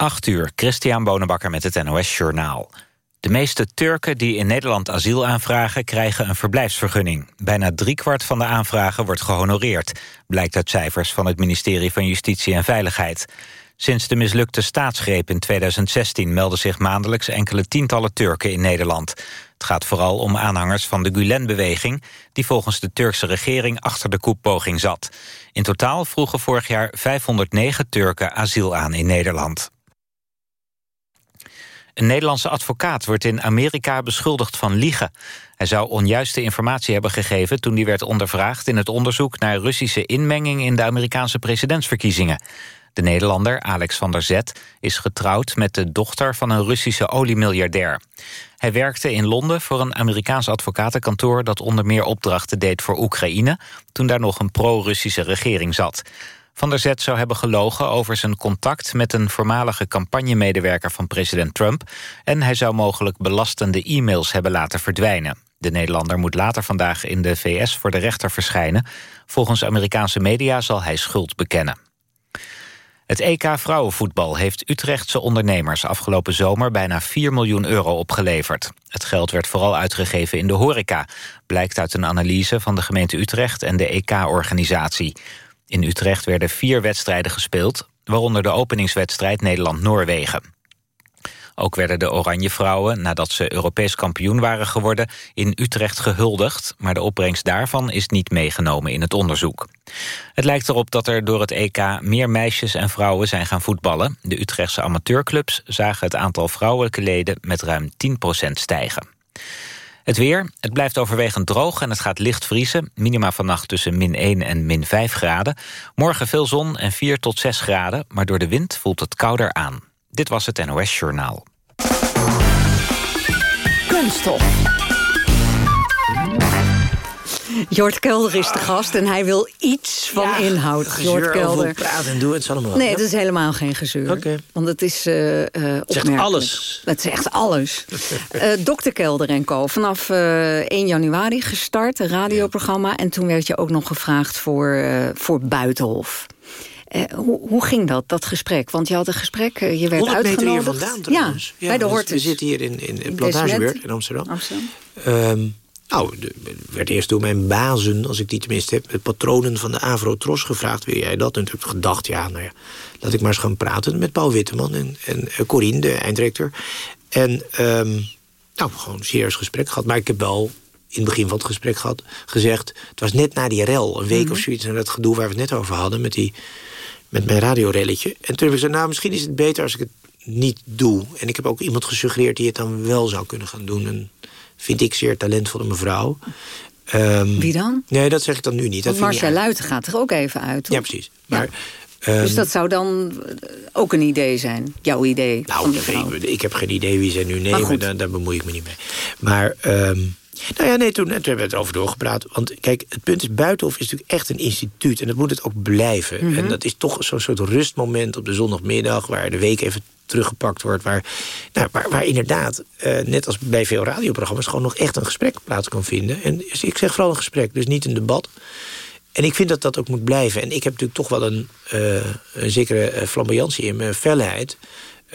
8 uur, Christian Bonenbakker met het NOS Journaal. De meeste Turken die in Nederland asiel aanvragen... krijgen een verblijfsvergunning. Bijna driekwart van de aanvragen wordt gehonoreerd... blijkt uit cijfers van het ministerie van Justitie en Veiligheid. Sinds de mislukte staatsgreep in 2016... melden zich maandelijks enkele tientallen Turken in Nederland. Het gaat vooral om aanhangers van de Gulen-beweging... die volgens de Turkse regering achter de koepoging zat. In totaal vroegen vorig jaar 509 Turken asiel aan in Nederland. Een Nederlandse advocaat wordt in Amerika beschuldigd van liegen. Hij zou onjuiste informatie hebben gegeven toen hij werd ondervraagd... in het onderzoek naar Russische inmenging in de Amerikaanse presidentsverkiezingen. De Nederlander, Alex van der Zet, is getrouwd met de dochter van een Russische oliemiljardair. Hij werkte in Londen voor een Amerikaans advocatenkantoor... dat onder meer opdrachten deed voor Oekraïne... toen daar nog een pro-Russische regering zat. Van der Zet zou hebben gelogen over zijn contact... met een voormalige campagnemedewerker van president Trump... en hij zou mogelijk belastende e-mails hebben laten verdwijnen. De Nederlander moet later vandaag in de VS voor de rechter verschijnen. Volgens Amerikaanse media zal hij schuld bekennen. Het EK vrouwenvoetbal heeft Utrechtse ondernemers afgelopen zomer bijna 4 miljoen euro opgeleverd. Het geld werd vooral uitgegeven in de horeca, blijkt uit een analyse van de gemeente Utrecht en de EK-organisatie. In Utrecht werden vier wedstrijden gespeeld, waaronder de openingswedstrijd Nederland-Noorwegen. Ook werden de Oranje Vrouwen, nadat ze Europees kampioen waren geworden... in Utrecht gehuldigd, maar de opbrengst daarvan is niet meegenomen in het onderzoek. Het lijkt erop dat er door het EK meer meisjes en vrouwen zijn gaan voetballen. De Utrechtse amateurclubs zagen het aantal vrouwelijke leden met ruim 10% stijgen. Het weer, het blijft overwegend droog en het gaat licht vriezen. Minima vannacht tussen min 1 en min 5 graden. Morgen veel zon en 4 tot 6 graden, maar door de wind voelt het kouder aan. Dit was het NOS Journaal. Kunststof. Jort Kelder is de gast en hij wil iets van inhoud. Jort Kelder. praten en doen het allemaal. Nee, het is helemaal geen gezeur. Want het is uh, Het zegt alles. Het zegt alles. uh, Dokter Kelder en Co. Vanaf uh, 1 januari gestart, een radioprogramma. En toen werd je ook nog gevraagd voor, voor Buitenhof. Uh, hoe, hoe, ging dat, dat gesprek? Want je had een gesprek, uh, je werd 100 uitgenodigd. meter hier vandaan trouwens. Ja, bij de Hortus. We zitten hier in, in, in in Amsterdam. Amsterdam. Um, nou, er werd eerst door mijn bazen, als ik die tenminste heb... de patronen van de Avro-Tros gevraagd, wil jij dat? En toen heb ik gedacht, ja, nou ja, laat ik maar eens gaan praten... met Paul Witteman en, en Corine, de eindrector. En, um, nou, gewoon een serieus gesprek gehad. Maar ik heb wel in het begin van het gesprek gehad, gezegd... het was net na die rel, een week mm -hmm. of zoiets... en dat gedoe waar we het net over hadden met die met mijn radiorelletje. En toen heb ik gezegd, nou, misschien is het beter als ik het niet doe. En ik heb ook iemand gesuggereerd die het dan wel zou kunnen gaan doen. Een, vind ik, zeer talentvolle mevrouw. Um, Wie dan? Nee, dat zeg ik dan nu niet. Want Marcia Luiten gaat er ook even uit? Ja, precies. Maar, ja. um, dus dat zou dan ook een idee zijn, jouw idee? Nou, ik, ik, heb geen idee wie ze nu nemen, daar, daar bemoei ik me niet mee. Maar... Um, nou ja, nee, toen, toen hebben we het over doorgepraat. Want kijk, het punt is, Buitenhof is natuurlijk echt een instituut. En dat moet het ook blijven. Mm -hmm. En dat is toch zo'n soort rustmoment op de zondagmiddag... waar de week even teruggepakt wordt. Waar, nou, waar, waar inderdaad, uh, net als bij veel radioprogramma's... gewoon nog echt een gesprek plaats kan vinden. En ik zeg vooral een gesprek, dus niet een debat. En ik vind dat dat ook moet blijven. En ik heb natuurlijk toch wel een, uh, een zekere flamboyantie in mijn felheid.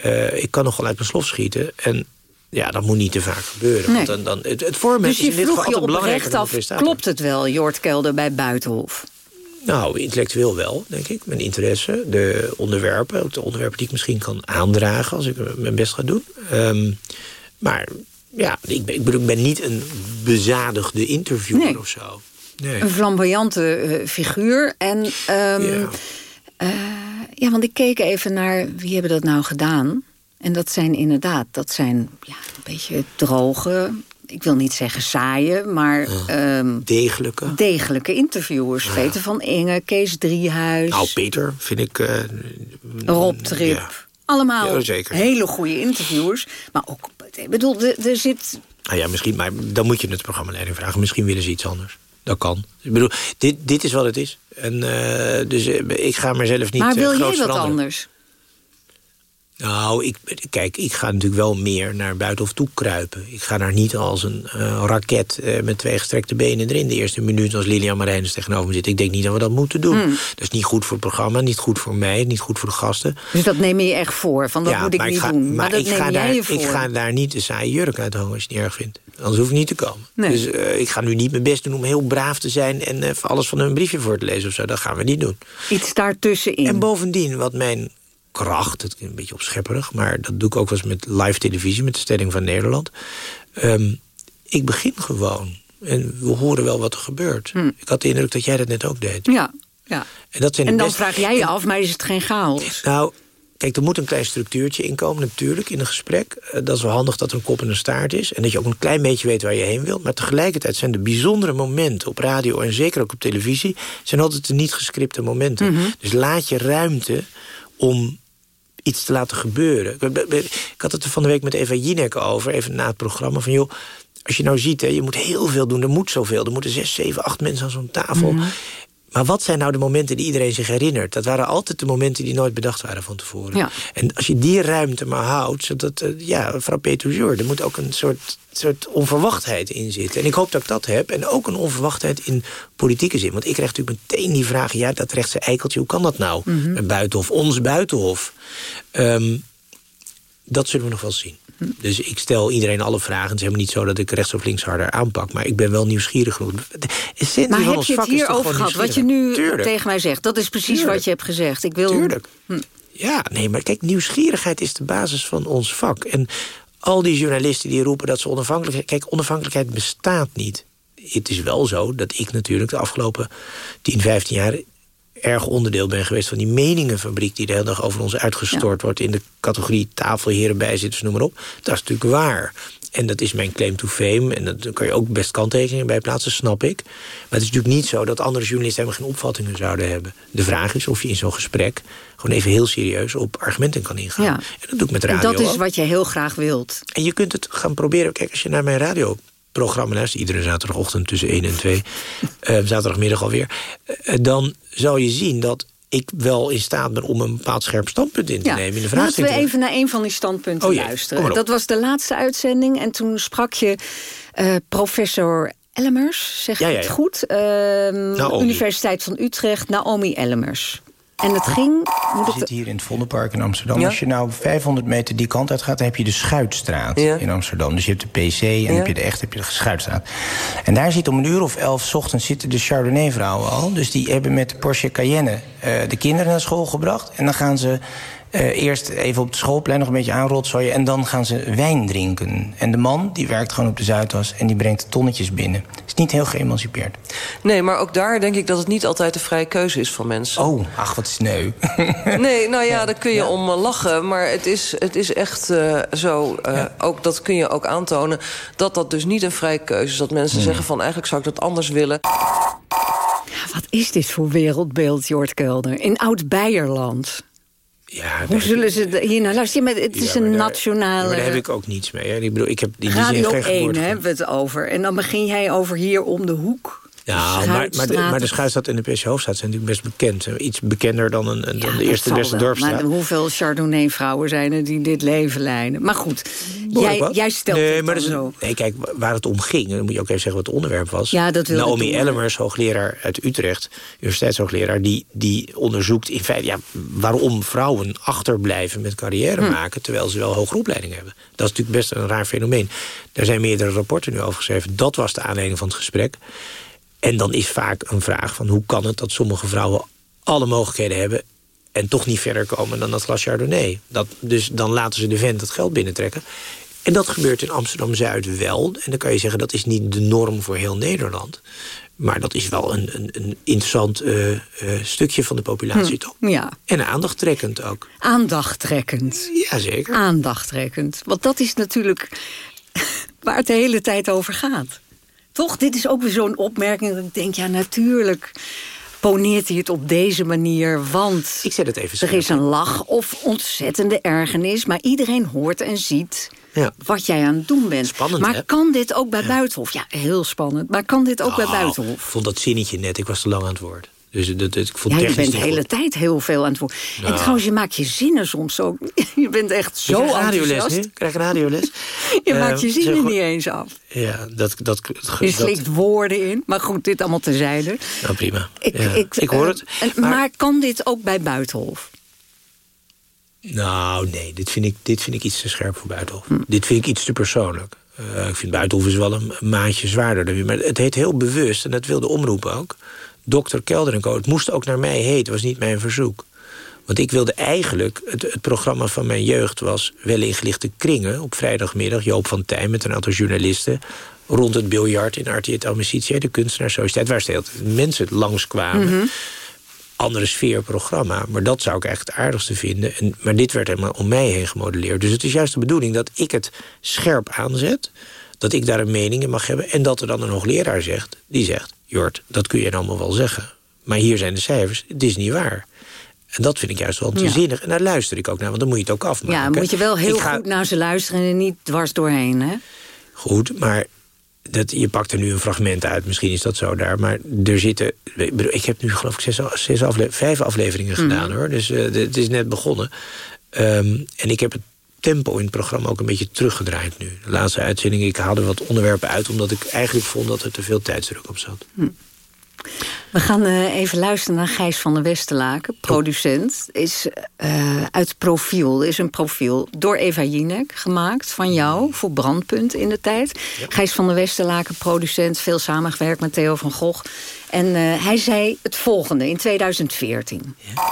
Uh, ik kan nogal uit mijn slof schieten. En ja, dat moet niet te vaak gebeuren. Nee. Want dan, dan, het, het vormen dus is in dit geval altijd belangrijker af, klopt het wel, Jort Kelder, bij Buitenhof? Nou, intellectueel wel, denk ik. Mijn interesse, de onderwerpen, ook de onderwerpen die ik misschien kan aandragen... als ik mijn best ga doen. Um, maar ja, ik ben, ik bedoel, ik ben niet een bezadigde interviewer nee. of zo. Nee. Een flamboyante uh, figuur. En, um, ja. Uh, ja, want ik keek even naar wie hebben dat nou gedaan... En dat zijn inderdaad, dat zijn ja, een beetje droge... ik wil niet zeggen saaie, maar... Uh, um, degelijke. Degelijke interviewers. Ja. Peter van Inge, Kees Driehuis. Nou, Peter vind ik... Uh, Rob Trip. Ja. Allemaal hele goede interviewers. Maar ook, ik bedoel, er, zit... Nou ja, misschien, maar dan moet je het programmaleiding vragen. Misschien willen ze iets anders. Dat kan. Ik bedoel, dit, dit is wat het is. En, uh, dus ik ga mezelf niet Maar wil jij wat anders? Nou, ik, kijk, ik ga natuurlijk wel meer naar Buitenhof toe kruipen. Ik ga daar niet als een uh, raket uh, met twee gestrekte benen erin... de eerste minuut als Lilian Marijnus tegenover me zit. Ik denk niet dat we dat moeten doen. Hmm. Dat is niet goed voor het programma, niet goed voor mij, niet goed voor de gasten. Dus dat neem je echt voor, van dat ja, moet ik niet ga, doen. Maar, dat ik neem ga jij daar, je voor. Ik ga daar niet een saaie jurk uit hangen als je het niet erg vindt. Anders hoef ik niet te komen. Nee. Dus uh, ik ga nu niet mijn best doen om heel braaf te zijn... en alles van een briefje voor te lezen of zo. Dat gaan we niet doen. Iets daartussenin. En bovendien, wat mijn kracht. Het een beetje opschepperig, maar dat doe ik ook wel eens met live televisie... met de Stelling van Nederland. Ehm, ik begin gewoon. En we horen wel wat er gebeurt. Hm. Ik had de indruk dat jij dat net ook deed. Ja, ja. En, dat zijn en dan vraag jij je af, maar is het geen chaos? Nou, Kijk, er moet een klein structuurtje inkomen natuurlijk in een gesprek. Eh, dat is wel handig dat er een kop en een staart is. En dat je ook een klein beetje weet waar je heen wilt. Maar tegelijkertijd zijn de bijzondere momenten op radio... en zeker ook op televisie... zijn altijd de niet gescripte momenten. Mhm. Dus laat je ruimte om iets te laten gebeuren. Ik had het er van de week met Eva Jinek over, even na het programma... van joh, als je nou ziet, hè, je moet heel veel doen, er moet zoveel. Er moeten zes, zeven, acht mensen aan zo'n tafel. Mhm. Maar wat zijn nou de momenten die iedereen zich herinnert? Dat waren altijd de momenten die nooit bedacht waren van tevoren. Ja. En als je die ruimte maar houdt, zodat, uh, ja, frappé toujours... er moet ook een soort, soort onverwachtheid in zitten. En ik hoop dat ik dat heb. En ook een onverwachtheid in politieke zin. Want ik krijg natuurlijk meteen die vraag... ja, dat rechtse eikeltje, hoe kan dat nou? Mm Een buitenhof, ons buitenhof. Um, dat zullen we nog wel zien. Dus ik stel iedereen alle vragen. Het is helemaal niet zo dat ik rechts of links harder aanpak. Maar ik ben wel nieuwsgierig genoeg. maar heb je het hier over gehad? Wat je nu tegen mij zegt, dat is precies wat je hebt gezegd. Ik wil... Tuurlijk. Hm. Ja, nee, maar kijk, nieuwsgierigheid is de basis van ons vak. En al die journalisten die roepen dat ze onafhankelijkheid... Kijk, onafhankelijkheid bestaat niet. Het is wel zo dat ik natuurlijk de afgelopen 10, 15 jaar erg onderdeel ben geweest van die meningenfabriek... die de hele dag over ons uitgestort wordt... in de categorie tafelheren, bijzitters, noem maar op. Dat is natuurlijk waar. En dat is mijn claim to fame. En daar kan je ook best kanttekeningen bij plaatsen, snap ik. Maar het is natuurlijk niet zo dat andere journalisten... helemaal geen opvattingen zouden hebben. De vraag is of je in zo'n gesprek... gewoon even heel serieus op argumenten kan ingaan. Ja. En dat doe ik met radio En dat is wat je heel graag wilt. En je kunt het gaan proberen. Kijk, als je naar mijn radio programma's, iedere zaterdagochtend tussen 1 en 2, uh, eh, zaterdagmiddag alweer, uh, dan zal je zien dat ik wel in staat ben om een bepaald scherp standpunt in te nemen. In de Laten we even naar een van die standpunten oh, luisteren. Dat was de laatste uitzending en toen sprak je uh, professor Ellemers, zeg ik het goed? Uh, Universiteit van Utrecht, Naomi Ellemers. En het ging... We zitten hier in het Vondelpark in Amsterdam. Als je nou 500 meter die kant uit gaat... dan heb je de Schuitstraat in Amsterdam. Dus je hebt de PC en heb je de echt heb je de Schuitstraat. En daar zit om een uur of elf ochtends zitten de Chardonnay-vrouwen al. Dus die hebben met de Porsche Cayenne uh, de kinderen naar school gebracht. En dan gaan ze uh, eerst even op het schoolplein nog een beetje aanrotzooien... en dan gaan ze wijn drinken. En de man die werkt gewoon op de Zuidas en die brengt tonnetjes binnen. Is niet heel geëmancipeerd. Nee, maar ook daar denk ik dat het niet altijd de vrije keuze is van mensen. Oh, ach, wat sneu. nee, nou ja, daar kun je om uh, lachen. Maar het is, het is echt uh, zo, ja. ook, dat kun je ook aantonen... dat dat dus niet een vrije keuze is. Dat mensen zeggen van eigenlijk zou ik dat anders willen. Ja, wat is dit voor wereldbeeld, Jort Kelder? In Oud-Beierland. Ja, Hoe zullen ze hier naar luisteren? het is een nationale... daar heb ik ook niets mee. Hè. Ik bedoel, ik heb die Radio 1 hebben we het over. En dan begin jij over hier om de hoek. Ja, maar, maar, de, maar de en de PC Hoofdstad zijn natuurlijk best bekend. Iets bekender dan, een, dan de eerste beste dorpstraat. Maar hoeveel Chardonnay-vrouwen zijn er die dit leven leiden? Maar goed, jij, jij, stelt nee, het maar zo. Nee, kijk, waar het om ging, dan moet je ook even zeggen wat het onderwerp was. Ja, dat wil Naomi Ellemers, hoogleraar uit Utrecht, universiteitshoogleraar... die, die onderzoekt in feite ja, waarom vrouwen achterblijven met carrière hm. maken... terwijl ze wel hogere opleiding hebben. Dat is natuurlijk best een raar fenomeen. Daar zijn meerdere rapporten nu over geschreven. Dat was de aanleiding van het gesprek. En dan is vaak een vraag van hoe kan het dat sommige vrouwen alle mogelijkheden hebben en toch niet verder komen dan dat glas Chardonnay. Dat, dus dan laten ze de vent het geld binnentrekken. En dat gebeurt in Amsterdam-Zuid wel. En dan kan je zeggen dat is niet de norm voor heel Nederland. Maar dat is wel een, een, een interessant uh, uh, stukje van de populatie, hm, toch? Ja. En aandachttrekkend ook. Aandachttrekkend. Jazeker. Aandachttrekkend. Want dat is natuurlijk waar het de hele tijd over gaat. Toch, dit is ook weer zo'n opmerking dat ik denk, ja natuurlijk poneert hij het op deze manier, want ik zet het even er is een lach of ontzettende ergernis... maar iedereen hoort en ziet ja. wat jij aan het doen bent. Spannend, maar kan dit ook bij Buitenhof? Ja, heel spannend. Maar kan dit ook bij nou, Buitenhof? Ik vond dat zinnetje net, ik was te lang aan het woord. Dus dat, ik vond ja, je bent de hele tijd heel veel aan het woord. En trouwens, je maakt je zinnen soms ook. Je bent echt zo ik radioles, Ik krijg een radioles. je maakt je zinnen niet eens af. Ja, dat... dat je slikt woorden in. Maar goed, dit allemaal terzijde. Nou, prima. Ik, ik, ik hoor het. Maar, maar, kan dit ook bij Buitenhof? Nou, nee. Dit vind ik, dit vind ik iets te scherp voor Buitenhof. Hm. Dit vind ik iets te persoonlijk. Uh, ik vind Buitenhof is wel een maatje zwaarder. Maar het heet heel bewust, en dat wil de omroep ook... Dokter Kelder en Co. Het moest ook naar mij heten, was niet mijn verzoek. Want ik wilde eigenlijk, het, het, programma van mijn jeugd was... wel ingelichte kringen op vrijdagmiddag. Joop van Tijn met een aantal journalisten... rond het biljart in Artiet Amicitia, de kunstenaarssociëteit... waar steeds mensen langskwamen. Mm Andere sfeer programma. Maar dat zou ik echt het aardigste vinden. En, maar dit werd helemaal om mij heen gemodelleerd. Dus het is juist de bedoeling dat ik het scherp aanzet... dat ik daar een mening in mag hebben... en dat er dan een hoogleraar zegt, die zegt... Jort, dat kun je allemaal wel zeggen. Maar hier zijn de cijfers, het is niet waar. En dat vind ik juist wel te zinnig. En daar luister ik ook naar, want dan moet je het ook afmaken. Ja, moet je wel heel goed naar ze luisteren en niet dwars doorheen, hè? Goed, maar dat, je pakt er nu een fragment uit, misschien is dat zo daar. Maar er zitten, ik heb nu geloof ik zes, zes vijf afleveringen mhm. gedaan, hoor. Dus uh, het is net begonnen. Um, en ik heb het tempo in het programma ook een beetje teruggedraaid nu. De laatste uitzending, ik haalde wat onderwerpen uit... omdat ik eigenlijk vond dat er te veel tijdsdruk op zat. Hm. We gaan uh, even luisteren naar Gijs van der Westerlaken, producent. Is uh, uit Profiel, is een profiel door Eva Jinek gemaakt van jou... voor Brandpunt in de tijd. Ja. Gijs van der Westerlaken, producent, veel samengewerkt met Theo van Gogh. En uh, hij zei het volgende in 2014. Ja.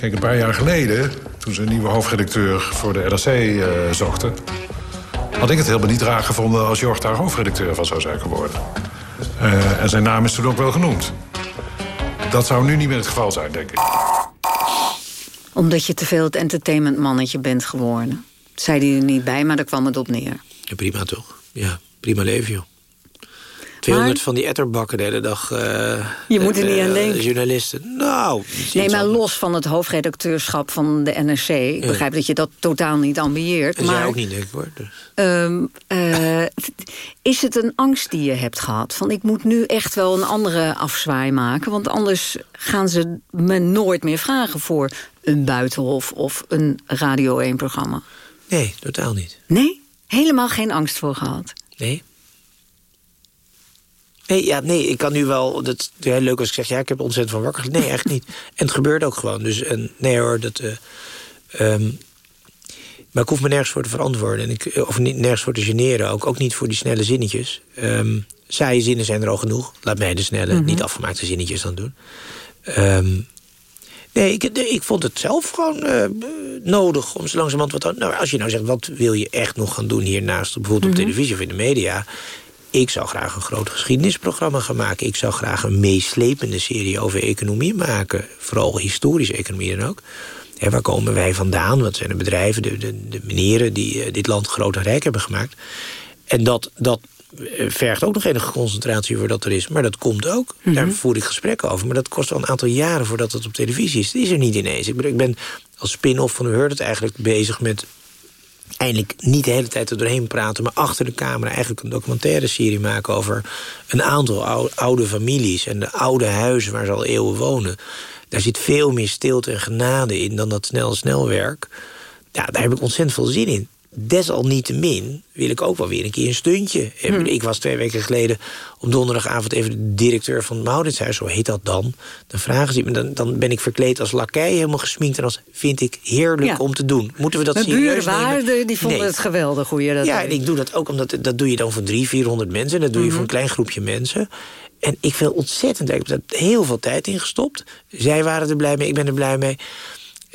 Kijk, een paar jaar geleden, toen ze een nieuwe hoofdredacteur voor de uh, zochten... had ik het helemaal niet raar gevonden als Jort daar hoofdredacteur van zou zijn geworden. Uh, en zijn naam is toen ook wel genoemd. Dat zou nu niet meer het geval zijn, denk ik. Omdat je te veel het entertainmentmannetje bent geworden. Zei hij er niet bij, maar daar kwam het op neer. Ja, prima toch? Ja, prima leven, joh. 200 van die etterbakken de hele dag. Uh, je moet er niet aan eh, denken. Journalisten. Nou. Nee, maar los van het hoofdredacteurschap van de NRC. Ik begrijp dat je dat totaal niet ambieert. Dat maar ook niet, denk ik hoor. Dus. Um, uh, is het een angst die je hebt gehad? Van ik moet nu echt wel een andere afzwaai maken. Want anders gaan ze me nooit meer vragen voor een buitenhof of een Radio 1 programma. Nee, totaal niet. Nee? Helemaal geen angst voor gehad? Nee. Nee, ja, nee, ik kan nu wel... Dat heel leuk als ik zeg, ja, ik heb ontzettend van wakker. Nee, echt niet. En het gebeurt ook gewoon. Dus en, nee hoor, dat... Uh, um, maar ik hoef me nergens voor te verantwoorden. En ik, eh, of niet, nergens voor te generen. Ook, ook niet voor die snelle zinnetjes. Um, saaie zinnen zijn er al genoeg. Laat mij de snelle, mhm. niet afgemaakte zinnetjes dan doen. Um, nee, ik, ik vond het zelf gewoon uh, nodig om zo langzamerhand wat... Nou, als je nou zegt, wat wil je echt nog gaan doen hiernaast... bijvoorbeeld op mhm. televisie of in de media... Ik zou graag een groot geschiedenisprogramma gaan maken. Ik zou graag een meeslepende serie over economie maken. Vooral historische economie dan ook. En waar komen wij vandaan? Wat zijn de bedrijven, de, de, die uh, dit land groot en rijk hebben gemaakt? En dat, dat eh, vergt ook nog enige concentratie voordat er is. Maar dat komt ook. Daar mhm. voer ik gesprekken over. Maar dat kost wel een aantal jaren voordat het op televisie is. Dat is er niet ineens. Ik ben, ik ben als spin-off van U Heard het eigenlijk bezig met eindelijk niet de hele tijd er doorheen praten... maar achter de camera eigenlijk een documentaire serie maken... over een aantal oude families en de oude huizen waar ze al eeuwen wonen. Daar zit veel meer stilte en genade in dan dat snel-snelwerk. Ja, daar heb ik ontzettend veel zin in desalniettemin wil ik ook wel weer een keer een stuntje. Hmm. Ik was twee weken geleden op donderdagavond even de directeur van het Mauritshuis, zo heet dat dan. Dan vragen ze me, dan, dan ben ik verkleed als lakij, helemaal gesminkt. En als vind ik heerlijk om te doen. Moeten we dat Mijn serieus nemen? die vonden het geweldig hoe je dat Ja, en ik doe dat ook omdat dat doe je dan voor drie, vierhonderd mensen. En dat doe je voor een mhm. klein groepje mensen. En ik wil ontzettend, ik heb daar heel veel tijd in gestopt. Zij waren er blij mee, ik ben er blij mee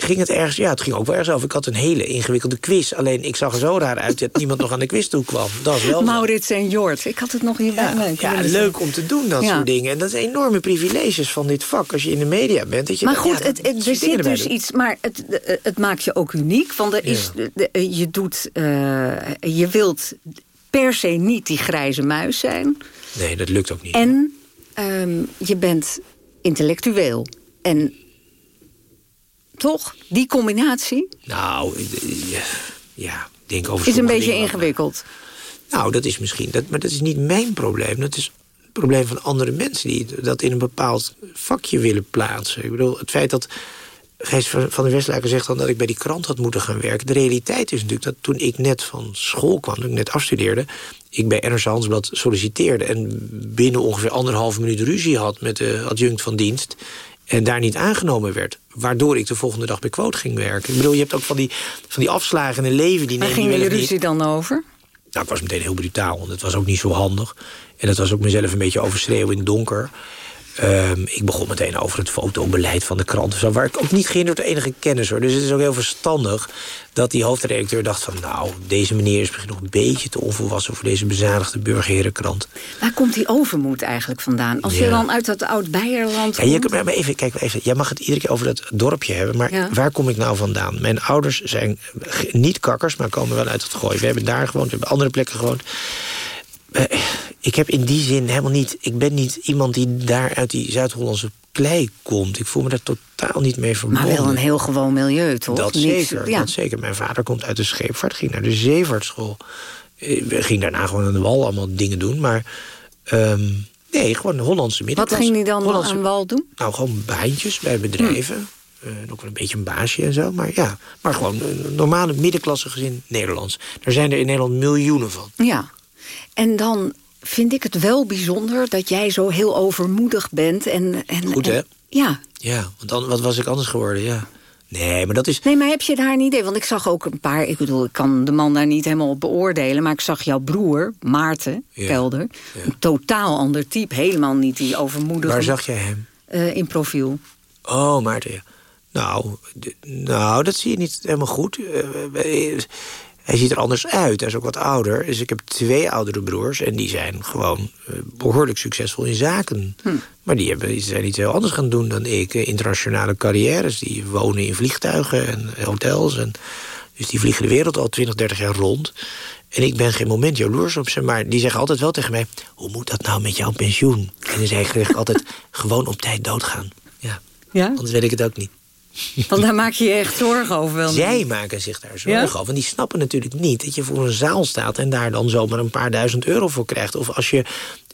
ging het ergens... Ja, het ging ook wel ergens over. Ik had een hele ingewikkelde quiz. Alleen ik zag er zo raar uit dat niemand nog aan de quiz toe kwam. Dat is wel Maurits en Jort. Ik had het nog hierbij ja, leuk. Ja, leuk om te doen, dat soort dingen. En dat zijn enorme privileges van dit vak. Als je in de media bent. Dat je maar goed, het, het, er zit dus iets... Maar het, het maakt je ook uniek. Want er is, je doet... Uh, je wilt per se niet die grijze muis zijn. Nee, dat lukt ook niet. En um, je bent intellectueel. En toch? Die combinatie? Nou, ja, denk over... Is een beetje ingewikkeld. Nou, dat is misschien... Dat, maar dat is niet mijn probleem. Dat is probleem van andere mensen... die dat in een bepaald vakje willen plaatsen. Ik bedoel, het feit dat... Gijs van der Westlaken zegt dan dat ik bij die krant had moeten gaan werken. De realiteit is natuurlijk dat toen ik net van school kwam... toen ik net afstudeerde... ik bij Ernst Hansblad solliciteerde... en binnen ongeveer anderhalve minuut ruzie had met de adjunct van dienst... en daar niet aangenomen werd. Waardoor ik de volgende dag bij Quote ging werken. Ik bedoel, je hebt ook van die, van die afslagen in het leven... Die Waar ging je ruzie dan over? Nou, ik was meteen heel brutaal, want het was ook niet zo handig. En dat was ook mezelf een beetje overschreeuwen in het donker. Um, ik begon meteen over het fotobeleid van de krant. Zo, waar ik ook niet ging door de enige kennis hoor. Dus het is ook heel verstandig dat die hoofdredacteur dacht van... nou, deze meneer is misschien nog een beetje te onvolwassen... voor deze bezadigde burgerherenkrant. Waar komt die overmoed eigenlijk vandaan? Als je dan uit dat oud-Beierland ja, je, maar even, kijk, even, Jij mag het iedere keer over dat dorpje hebben... maar waar kom ik nou vandaan? Mijn ouders zijn niet kakkers, maar komen wel uit het gooi. We hebben daar gewoond, we hebben andere plekken gewoond. Uh, ik heb in die zin helemaal niet... Ik ben niet iemand die daar uit die Zuid-Hollandse klei komt. Ik voel me daar totaal niet mee verbonden. Maar wel een heel gewoon milieu, toch? Dat zeker, dat zeker. Mijn vader komt uit de scheepvaart, ging naar de zeevaartschool. Eh, ging daarna gewoon aan de wal allemaal dingen doen, maar... Um, nee, gewoon Hollandse middenklasse. Wat ging hij dan Hollandse, aan de wal doen? Nou, gewoon baantjes bij bedrijven. Hm. Uh, ook wel een beetje een baasje en zo. Maar ja, maar gewoon een normale middenklasse gezin Nederlands. Daar zijn er in Nederland miljoenen van. Ja, en dan vind ik het wel bijzonder dat jij zo heel overmoedig bent. En, en, Goed, hè? ja. Ja, want dan, wat was ik anders geworden, ja. Nee, maar dat is... Nee, maar heb je daar een idee? Want ik zag ook een paar... Ik bedoel, ik kan de man daar niet helemaal op beoordelen... maar ik zag jouw broer, Maarten Kelder... een totaal ander type. Helemaal niet die overmoedige... Waar zag jij hem? Uh, in profiel. Oh, Maarten, ja. Nou, nou, dat zie je niet helemaal goed. Uh, hij ziet er anders uit. Hij is ook wat ouder. Dus ik heb twee oudere broers. En die zijn gewoon uh, behoorlijk succesvol in zaken. Hm. Maar die, hebben, die zijn iets heel anders gaan doen dan ik. Uh, internationale carrières. Die wonen in vliegtuigen en hotels. En, dus die vliegen de wereld al 20, 30 jaar rond. En ik ben geen moment jaloers op ze. Maar die zeggen altijd wel tegen mij... hoe moet dat nou met jouw pensioen? En dan zeg ik altijd gewoon op tijd doodgaan. Ja. ja? Anders weet ik het ook niet. Want daar maak je je echt zorgen over. Wel Zij maken zich daar zorgen over. Want die snappen natuurlijk niet dat je voor een zaal staat... en daar dan zomaar een paar duizend euro voor krijgt. Of als je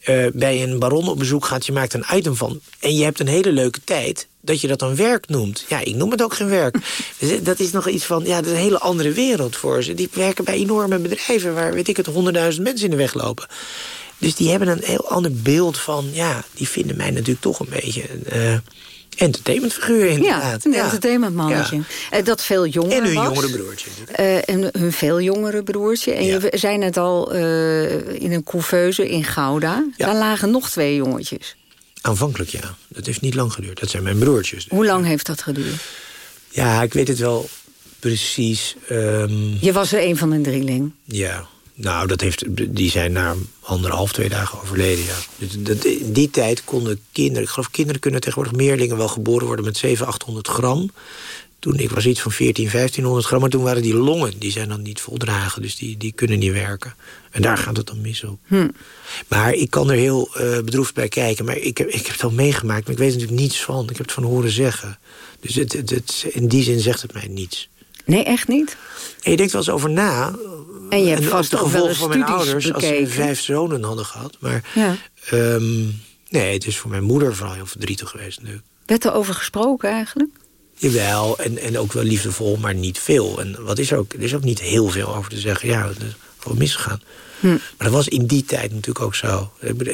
uh, bij een baron op bezoek gaat, je maakt een item van... en je hebt een hele leuke tijd, dat je dat dan werk noemt. Ja, ik noem het ook geen werk. Dus dat is nog iets van, ja, dat is een hele andere wereld voor ze. Die werken bij enorme bedrijven waar, weet ik het, honderdduizend mensen in de weg lopen. Dus die hebben een heel ander beeld van, ja, die vinden mij natuurlijk toch een beetje... Uh, entertainmentfiguur inderdaad. Ja, een entertainmentmannetje. Ja. Uh, dat veel jonger En hun was. jongere broertje. Uh, en hun veel jongere broertje. En ja. je zei net al, uh, in een couveuse in Gouda. Daar lagen nog twee jongetjes. Aanvankelijk ja. Dat heeft niet lang geduurd. Dat zijn mijn broertjes. Dus. Hoe lang heeft dat geduurd? Ja, ik weet het wel precies. Um... Je was er een van de drieling. Ja, nou, dat heeft, die zijn na anderhalf, twee dagen overleden, ja. Dus dat, in die tijd konden kinderen... Ik geloof kinderen kunnen tegenwoordig meerlingen wel geboren worden... met 700, 800 gram. Toen, ik was iets van 14, 1500 gram. Maar toen waren die longen, die zijn dan niet voldragen. Dus die, die kunnen niet werken. En daar gaat het dan mis op. Hm. Maar ik kan er heel uh, bedroefd bij kijken. Maar ik heb, ik heb het al meegemaakt. Maar ik weet er natuurlijk niets van. Ik heb het van horen zeggen. Dus het, het, het, in die zin zegt het mij niets. Nee, echt niet? En je denkt wel eens over na. En je hebt en vast de gevolgen van mijn ouders bekeken. als ze vijf zonen hadden gehad. Maar ja. um, nee, het is voor mijn moeder vooral heel verdrietig geweest. Nu. Werd er over gesproken eigenlijk? Jawel, en, en ook wel liefdevol, maar niet veel. En wat is er ook? Er is ook niet heel veel over te zeggen. Ja, het is gewoon misgegaan. Hm. Maar dat was in die tijd natuurlijk ook zo.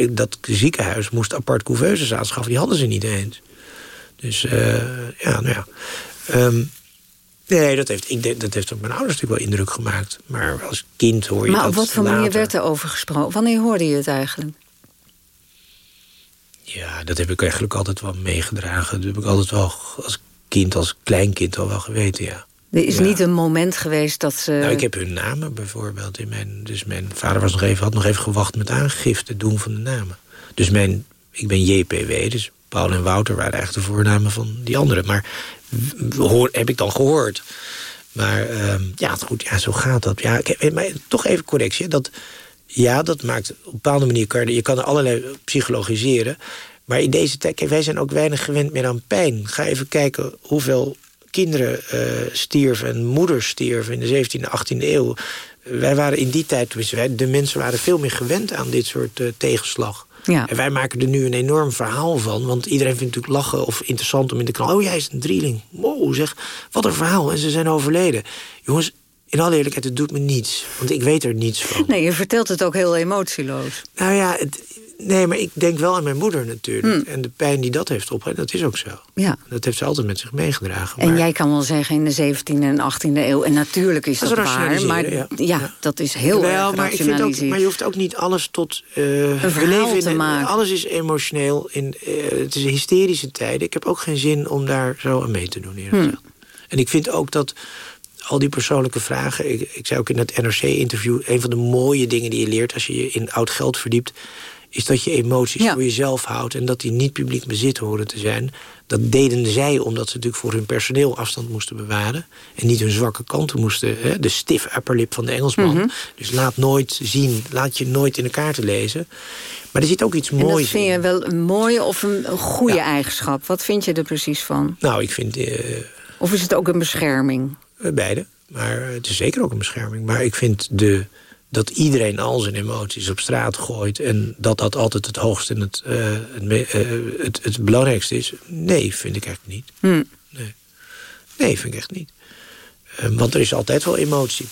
Dat ziekenhuis moest apart couveuses aanschaffen. Die hadden ze niet eens. Dus uh, ja, nou ja. Um, Nee, dat heeft, ik, dat heeft op mijn ouders natuurlijk wel indruk gemaakt. Maar als kind hoor je maar dat op wat voor manier werd er over gesproken? Wanneer hoorde je het eigenlijk? Ja, dat heb ik eigenlijk altijd wel meegedragen. Dat heb ik altijd wel als kind, als kleinkind al wel geweten, ja. Er is ja. niet een moment geweest dat ze... Nou, ik heb hun namen bijvoorbeeld. In mijn, dus mijn vader was nog even, had nog even gewacht met aangifte doen van de namen. Dus mijn, ik ben JPW, dus Paul en Wouter waren eigenlijk de voornamen van die anderen. Maar hoor, heb ik dan gehoord. Maar uh, ja, goed, ja, zo gaat dat. Ja, maar toch even correctie. Dat, ja, dat maakt op een bepaalde manier... Kan je, kan er allerlei psychologiseren. Maar in deze tijd... Wij zijn ook weinig gewend meer aan pijn. Ga even kijken hoeveel kinderen uh, stierven en moeders stierven... in de 17e, 18e eeuw. Wij waren in die tijd, wij, de mensen waren veel meer gewend aan dit soort uh, tegenslag. Ja. En wij maken er nu een enorm verhaal van. Want iedereen vindt natuurlijk lachen of interessant om in de krant... oh, jij is een drieling. Wow, zeg, wat een verhaal. En ze zijn overleden. Jongens, in alle eerlijkheid, het doet me niets. Want ik weet er niets van. Nee, je vertelt het ook heel emotieloos. Nou ja, het, Nee, maar ik denk wel aan mijn moeder natuurlijk. Hmm. En de pijn die dat heeft op dat is ook zo. Ja. Dat heeft ze altijd met zich meegedragen. En jij kan wel zeggen in de 17e en 18e eeuw... en natuurlijk is dat, dat waar, maar ja. dat is heel wel, erg maar, ik vind ook, maar je hoeft ook niet alles tot... Uh, een verhaal te maken. Alles is emotioneel. In, uh, het is een hysterische tijd. Ik heb ook geen zin om daar zo aan mee te doen. Hmm. En ik vind ook dat al die persoonlijke vragen... Ik, ik zei ook in het NRC-interview... een van de mooie dingen die je leert als je je in oud geld verdiept is dat je emoties voor jezelf houdt... en dat die niet publiek bezit horen te zijn. Dat deden zij omdat ze natuurlijk voor hun personeel afstand moesten bewaren... en niet hun zwakke kanten moesten, hè, de stiff upperlip van de Engelsman. Mhm. Dus laat nooit zien, laat je nooit in elkaar te lezen. Maar er zit ook iets moois in. dat vind je wel een mooie of een, goede eigenschap? Wat vind je er precies van? Nou, ik vind... Uh, of is het ook een bescherming? Eh, beide. Maar het is zeker ook een bescherming. Maar ik vind de dat iedereen al zijn emoties op straat gooit... en dat dat altijd het hoogste en het, uh, het, uh, het, het, belangrijkste is... nee, vind ik echt niet. Hmm. Nee. nee, vind ik echt niet. Uh, want er is altijd wel emotie.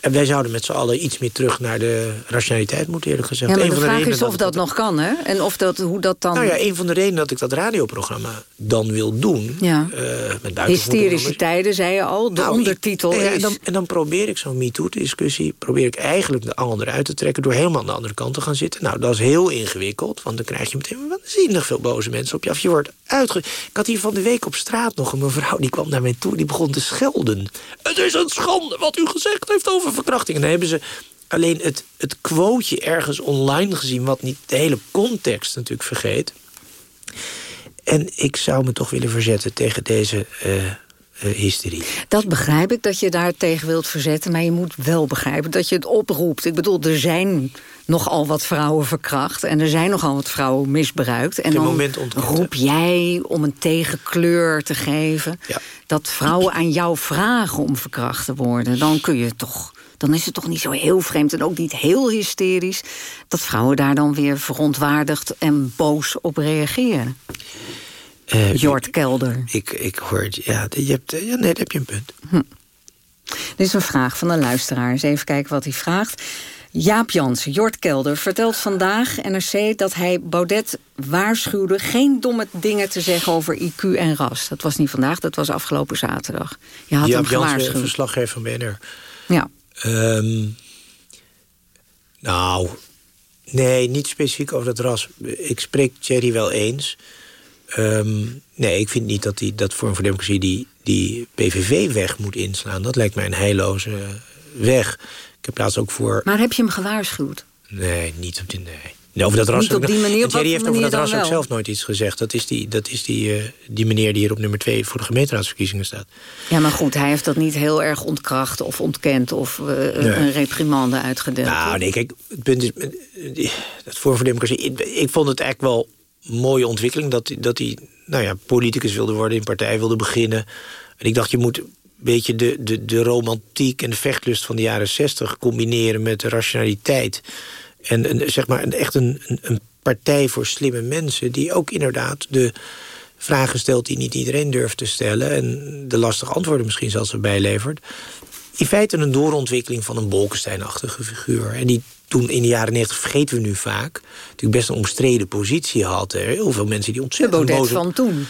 En wij zouden met z'n allen iets meer terug naar de rationaliteit moeten, eerlijk gezegd. Ja, maar de, de vraag is of dat, nog kan, hè? En of dat, hoe dat dan... Nou ja, een van de redenen dat ik dat radioprogramma dan wil doen... Ja. Uh, met Hysterische tijden, zei je al. De nou, ondertitel ik, is... En dan, en dan probeer ik zo'n MeToo-discussie... probeer ik eigenlijk de angel eruit te trekken... door helemaal aan de andere kant te gaan zitten. Nou, dat is heel ingewikkeld, want dan krijg je meteen... waanzinnig veel boze mensen op je af. Je wordt uitge... Ik had hier van de week op straat nog een mevrouw... die kwam naar mij toe, die begon te schelden. Het is een schande wat u gezegd heeft over verkrachting. En dan hebben ze alleen het, het quoteje ergens online gezien... wat niet de hele context natuurlijk vergeet. En ik zou me toch willen verzetten tegen deze... Uh, hysterie. Dat begrijp ik, dat je daar tegen wilt verzetten. Maar je moet wel begrijpen dat je het oproept. Ik bedoel, er zijn nogal wat vrouwen verkracht. En er zijn nogal wat vrouwen misbruikt. En dan roep jij om een tegenkleur te geven... dat vrouwen aan jou vragen om verkracht te worden. Dan kun je toch dan is het toch niet zo heel vreemd en ook niet heel hysterisch... dat vrouwen daar dan weer verontwaardigd en boos op reageren. Uh, Jort Kelder. Ik, ik hoor het, ja, je hebt, ja, nee, heb je een punt. Hm. Dit is een vraag van een luisteraar. Eens even kijken wat hij vraagt. Jaap Jansen, Jort Kelder, vertelt vandaag NRC dat hij Baudet waarschuwde... geen domme dingen te zeggen over IQ en ras. Dat was niet vandaag, dat was afgelopen zaterdag. Je had Jaap hem Jansen, verslaggever van BNR. Ja. Um, nou, nee, niet specifiek over dat ras. Ik spreek Thierry wel eens. Um, nee, ik vind niet dat die, dat Vorm voor Democratie die, die PVV-weg moet inslaan. Dat lijkt mij een heilloze weg. Ik heb plaats ook voor... Maar heb je hem gewaarschuwd? Nee, niet op die... Nee. Nee, over dat ras Niet op die manier, op Thierry heeft over dat ras ook zelf nooit iets gezegd. Dat is die, dat is die, uh, die meneer die hier op nummer twee voor de gemeenteraadsverkiezingen staat. Ja, maar goed, hij heeft dat niet heel erg ontkracht of ontkend... of uh, een reprimande uitgedeeld. Nou, nee, kijk, het punt is... Dat Forum voor Democratie, ik, ik vond het eigenlijk wel een mooie ontwikkeling... dat, dat hij nou ja, politicus wilde worden, in partij wilde beginnen. En ik dacht, je moet een beetje de, de, de romantiek en de vechtlust van de jaren zestig... combineren met de rationaliteit... En een, zeg maar een, echt een, een partij voor slimme mensen... die ook inderdaad de vragen stelt die niet iedereen durft te stellen... en de lastige antwoorden misschien zelfs erbij levert. In feite een doorontwikkeling van een Bolkestein-achtige figuur. En die toen in de jaren 90, vergeten we nu vaak... natuurlijk best een omstreden positie had. Heel veel mensen die ontzettend de Baudet van toen.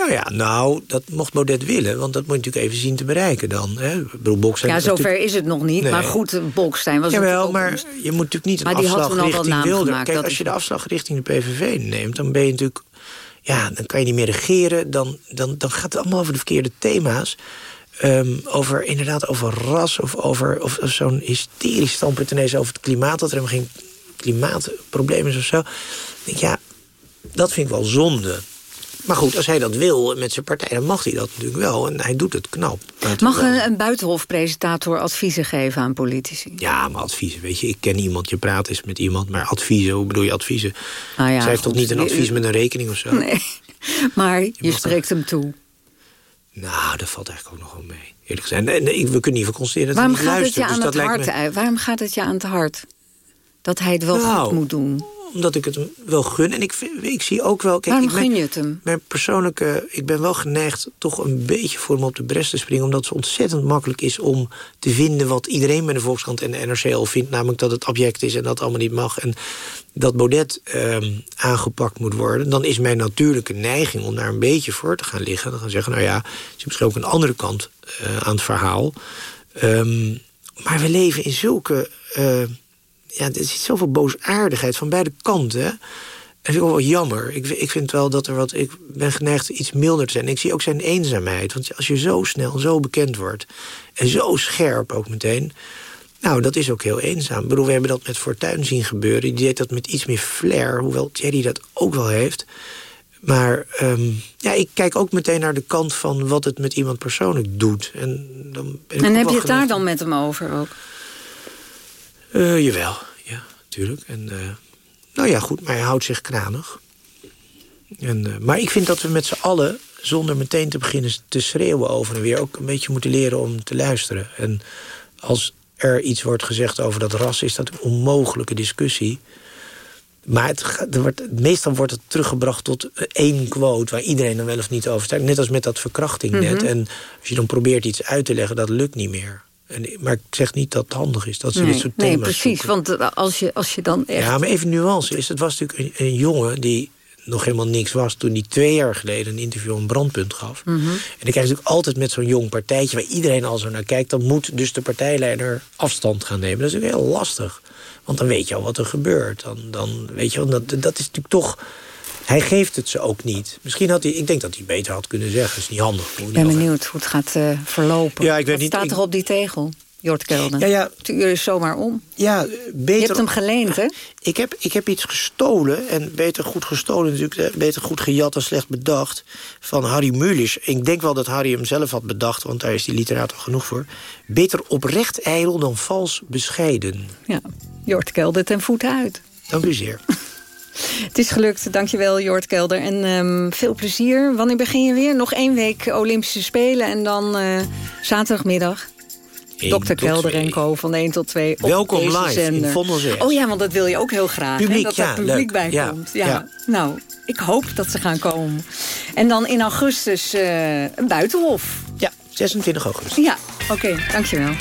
Nou ja, nou, dat mocht Baudet willen. Want dat moet je natuurlijk even zien te bereiken dan. Hè. Bedoel, ja, zover is het nog niet. Maar goed, Bolkestein was Jawel, maar je moet natuurlijk niet een afslag richting Wilder. Kijk, als je de afslag richting de PVV neemt... dan ben je natuurlijk... Ja, dan kan je niet meer regeren. Dan, dan, dan gaat het allemaal over de verkeerde thema's. Um, over inderdaad over ras of over of, zo'n hysterisch standpunt ineens over het klimaat... dat er helemaal geen klimaatprobleem is of zo. denk, ja, dat vind ik wel zonde. Maar goed, als hij dat wil met zijn partij, dan mag hij dat natuurlijk wel. En hij doet het knap. Mag een, een buitenhofpresentator adviezen geven aan politici? Ja, maar adviezen, weet je. Ik ken iemand, je praat eens met iemand. Maar adviezen, hoe bedoel je adviezen? Ah ja, Zij heeft toch niet een advies met een rekening of zo? Nee, maar je, spreekt hem toe. Nou, dat valt eigenlijk ook nog wel mee. Eerlijk gezegd. En, we kunnen niet van constateren dat Waarom gaat het je dus aan het hart? Me... Waarom gaat het je aan het hart? Dat hij het wel goed nou, moet doen? Omdat ik het hem wel gun. En ik, ik zie ook wel... Kijk, Waarom gun je het hem? Mijn persoonlijke... Ik ben wel geneigd toch een beetje voor hem op de bres te springen... omdat het ontzettend makkelijk is om te vinden... wat iedereen bij de Volkskrant en de NRC al vindt... namelijk dat het abject is en dat allemaal niet mag... en dat Baudet ehm, aangepakt moet worden... dan is mijn natuurlijke neiging om daar een beetje voor te gaan liggen. Dan gaan zeggen, nou ja, er is misschien ook een andere kant uh, aan het verhaal... Um, maar we leven in zulke... Uh, ja, er zit zoveel boosaardigheid van beide kanten. En vind ik wel jammer. Ik, ik vind wel dat er wat... Ik ben geneigd iets milder te zijn. Ik zie ook zijn eenzaamheid. Want als je zo snel, zo bekend wordt... en zo scherp ook meteen... Nou, dat is ook heel eenzaam. Ik bedoel, we hebben dat met Fortuyn zien gebeuren. Die deed dat met iets meer flair, hoewel Thierry dat ook wel heeft. Maar um, ja, ik kijk ook meteen naar de kant van wat het met iemand persoonlijk doet. En, dan ben en heb je het daar dan met hem over ook? Uh, jawel, ja, natuurlijk. En, uh, nou ja, goed, maar hij houdt zich kranig. En, uh, maar ik vind dat we met z'n allen, zonder meteen te beginnen te schreeuwen over en weer... ook een beetje moeten leren om te luisteren. En als er iets wordt gezegd over dat ras, is dat een onmogelijke discussie... Maar het, wordt, meestal wordt het teruggebracht tot één quote... waar iedereen dan wel of niet over staat. Net als met dat verkrachting net. Mhm. En als je dan probeert iets uit te leggen, dat lukt niet meer. En, maar ik zeg niet dat het handig is dat ze nee, dit soort thema's Nee, precies, want eh, als je, als je dan echt... Ja, maar even nuance is. Het was natuurlijk een, een jongen die nog helemaal niks was... toen hij twee jaar geleden een interview een brandpunt gaf. Mhm. En dan krijg je natuurlijk altijd met zo'n jong partijtje... waar iedereen al zo naar kijkt... dan moet dus de partijleider afstand gaan nemen. Dat is natuurlijk heel lastig. Want dan weet je al wat er gebeurt. Dan, dan weet je dat, dat is natuurlijk toch... Hij geeft het ze ook niet. Misschien had hij, ik denk dat hij beter had kunnen zeggen. Dat is niet handig. Ik ben benieuwd hoe het gaat uh, verlopen. Ja, ik weet wat niet, staat ik, er op die tegel? Jort Kelder. Ja, ja. Tuur is zomaar om. Ja, beter... Je hebt hem geleend, hè? Ik heb, ik heb iets gestolen. En beter goed gestolen natuurlijk. Beter goed gejat dan slecht bedacht. Van Harry Mulisch. Ik denk wel dat Harry hem zelf had bedacht. Want daar is die literator genoeg voor. Beter oprecht ijdel dan vals bescheiden. Ja, Jort Kelder ten voeten uit. Dank u zeer. Het is gelukt, dankjewel Jort Kelder. En um, veel plezier. Wanneer begin je weer? Nog één week Olympische Spelen en dan uh, zaterdagmiddag. Dr. Kelder en Co. van 1 tot 2 op Welkom deze live zender. in Oh ja, want dat wil je ook heel graag. Publiek, dat ja, er publiek leuk. bij komt. Ja. Nou, ik hoop dat ze gaan komen. En dan in augustus uh, een buitenhof. Ja, 26 augustus. Ja, oké, okay, dankjewel.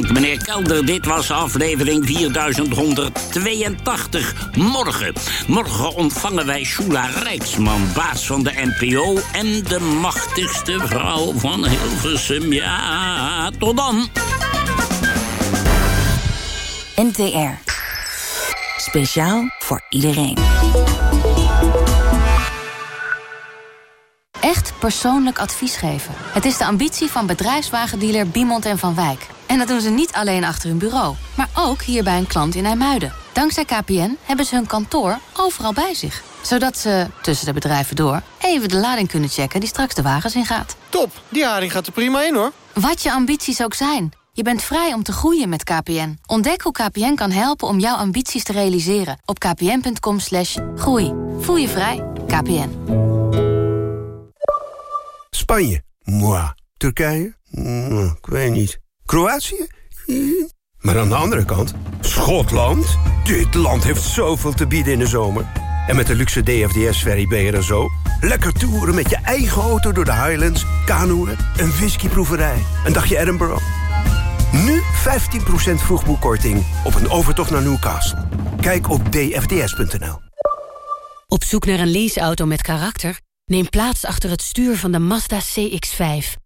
Meneer Kelder. Dit was aflevering 4182. Morgen. Morgen ontvangen wij Shula Rijksman, baas van de NPO... en de machtigste vrouw van Hilversum. Ja, tot dan. NTR. Speciaal voor iedereen. Echt persoonlijk advies geven. Het is de ambitie van bedrijfswagendealer Biemond en Van Wijk. En dat doen ze niet alleen achter hun bureau, maar ook hier bij een klant in IJmuiden. Dankzij KPN hebben ze hun kantoor overal bij zich. Zodat ze, tussen de bedrijven door, even de lading kunnen checken die straks de wagens ingaat. Top, die haring gaat er prima in hoor. Wat je ambities ook zijn, je bent vrij om te groeien met KPN. Ontdek hoe KPN kan helpen om jouw ambities te realiseren op kpn.com slash groei. Voel je vrij, KPN. Spanje? Moi. Turkije? ik weet niet. Kroatië? Maar aan de andere kant, Schotland? Dit land heeft zoveel te bieden in de zomer. En met de luxe DFDS-ferry ben je er zo. Lekker toeren met je eigen auto door de Highlands, kanoeën, een whiskyproeverij, een dagje Edinburgh. Nu 15% vroegboekkorting op een overtocht naar Newcastle. Kijk op dfds.nl. Op zoek naar een leaseauto met karakter? Neem plaats achter het stuur van de Mazda CX-5.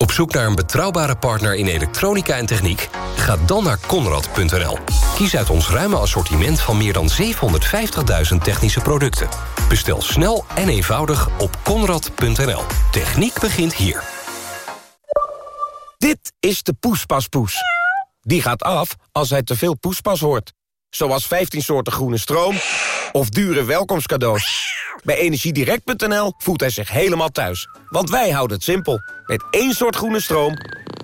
Op zoek naar een betrouwbare partner in elektronica en techniek? Ga dan naar Conrad.nl. Kies uit ons ruime assortiment van meer dan 750.000 technische producten. Bestel snel en eenvoudig op Conrad.nl. Techniek begint hier. Dit is de poespaspoes. Die gaat af als hij te veel poespas hoort. Zoals 15 soorten groene stroom of dure welkomstcadeaus. Bij energiedirect.nl voelt hij zich helemaal thuis. Want wij houden het simpel. Met één soort groene stroom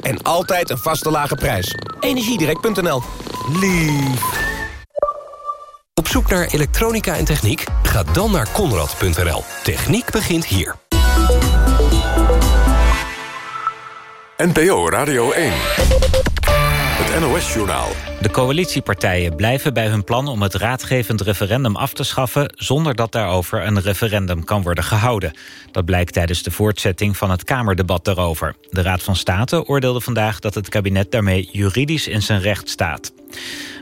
en altijd een vaste lage prijs. Energiedirect.nl. Lief. Op zoek naar elektronica en techniek? Ga dan naar konrad.nl. Techniek begint hier. NPO Radio 1. Het NOS-journaal. De coalitiepartijen blijven bij hun plan om het raadgevend referendum af te schaffen... zonder dat daarover een referendum kan worden gehouden. Dat blijkt tijdens de voortzetting van het Kamerdebat daarover. De Raad van State oordeelde vandaag dat het kabinet daarmee juridisch in zijn recht staat.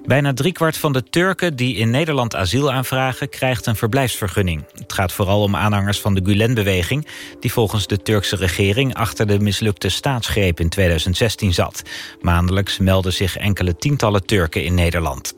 Bijna driekwart van de Turken die in Nederland asiel aanvragen... krijgt een verblijfsvergunning. Het gaat vooral om aanhangers van de Gulen-beweging... die volgens de Turkse regering achter de mislukte staatsgreep in 2016 zat. Maandelijks melden zich enkele tientallen Turken in Nederland.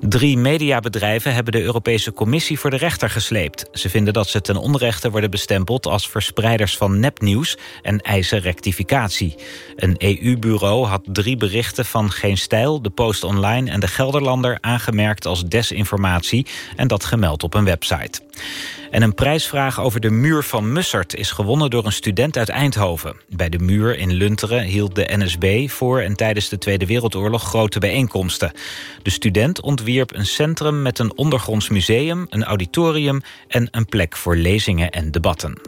Drie mediabedrijven hebben de Europese Commissie voor de rechter gesleept. Ze vinden dat ze ten onrechte worden bestempeld als verspreiders van nepnieuws en eisen rectificatie. Een EU-bureau had drie berichten van Geen Stijl, de Post Online en de Gelderlander aangemerkt als desinformatie en dat gemeld op een website. En een prijsvraag over de muur van Mussert is gewonnen door een student uit Eindhoven. Bij de muur in Lunteren hield de NSB voor en tijdens de Tweede Wereldoorlog grote bijeenkomsten. De student ontwierp een centrum met een ondergronds museum, een auditorium en een plek voor lezingen en debatten.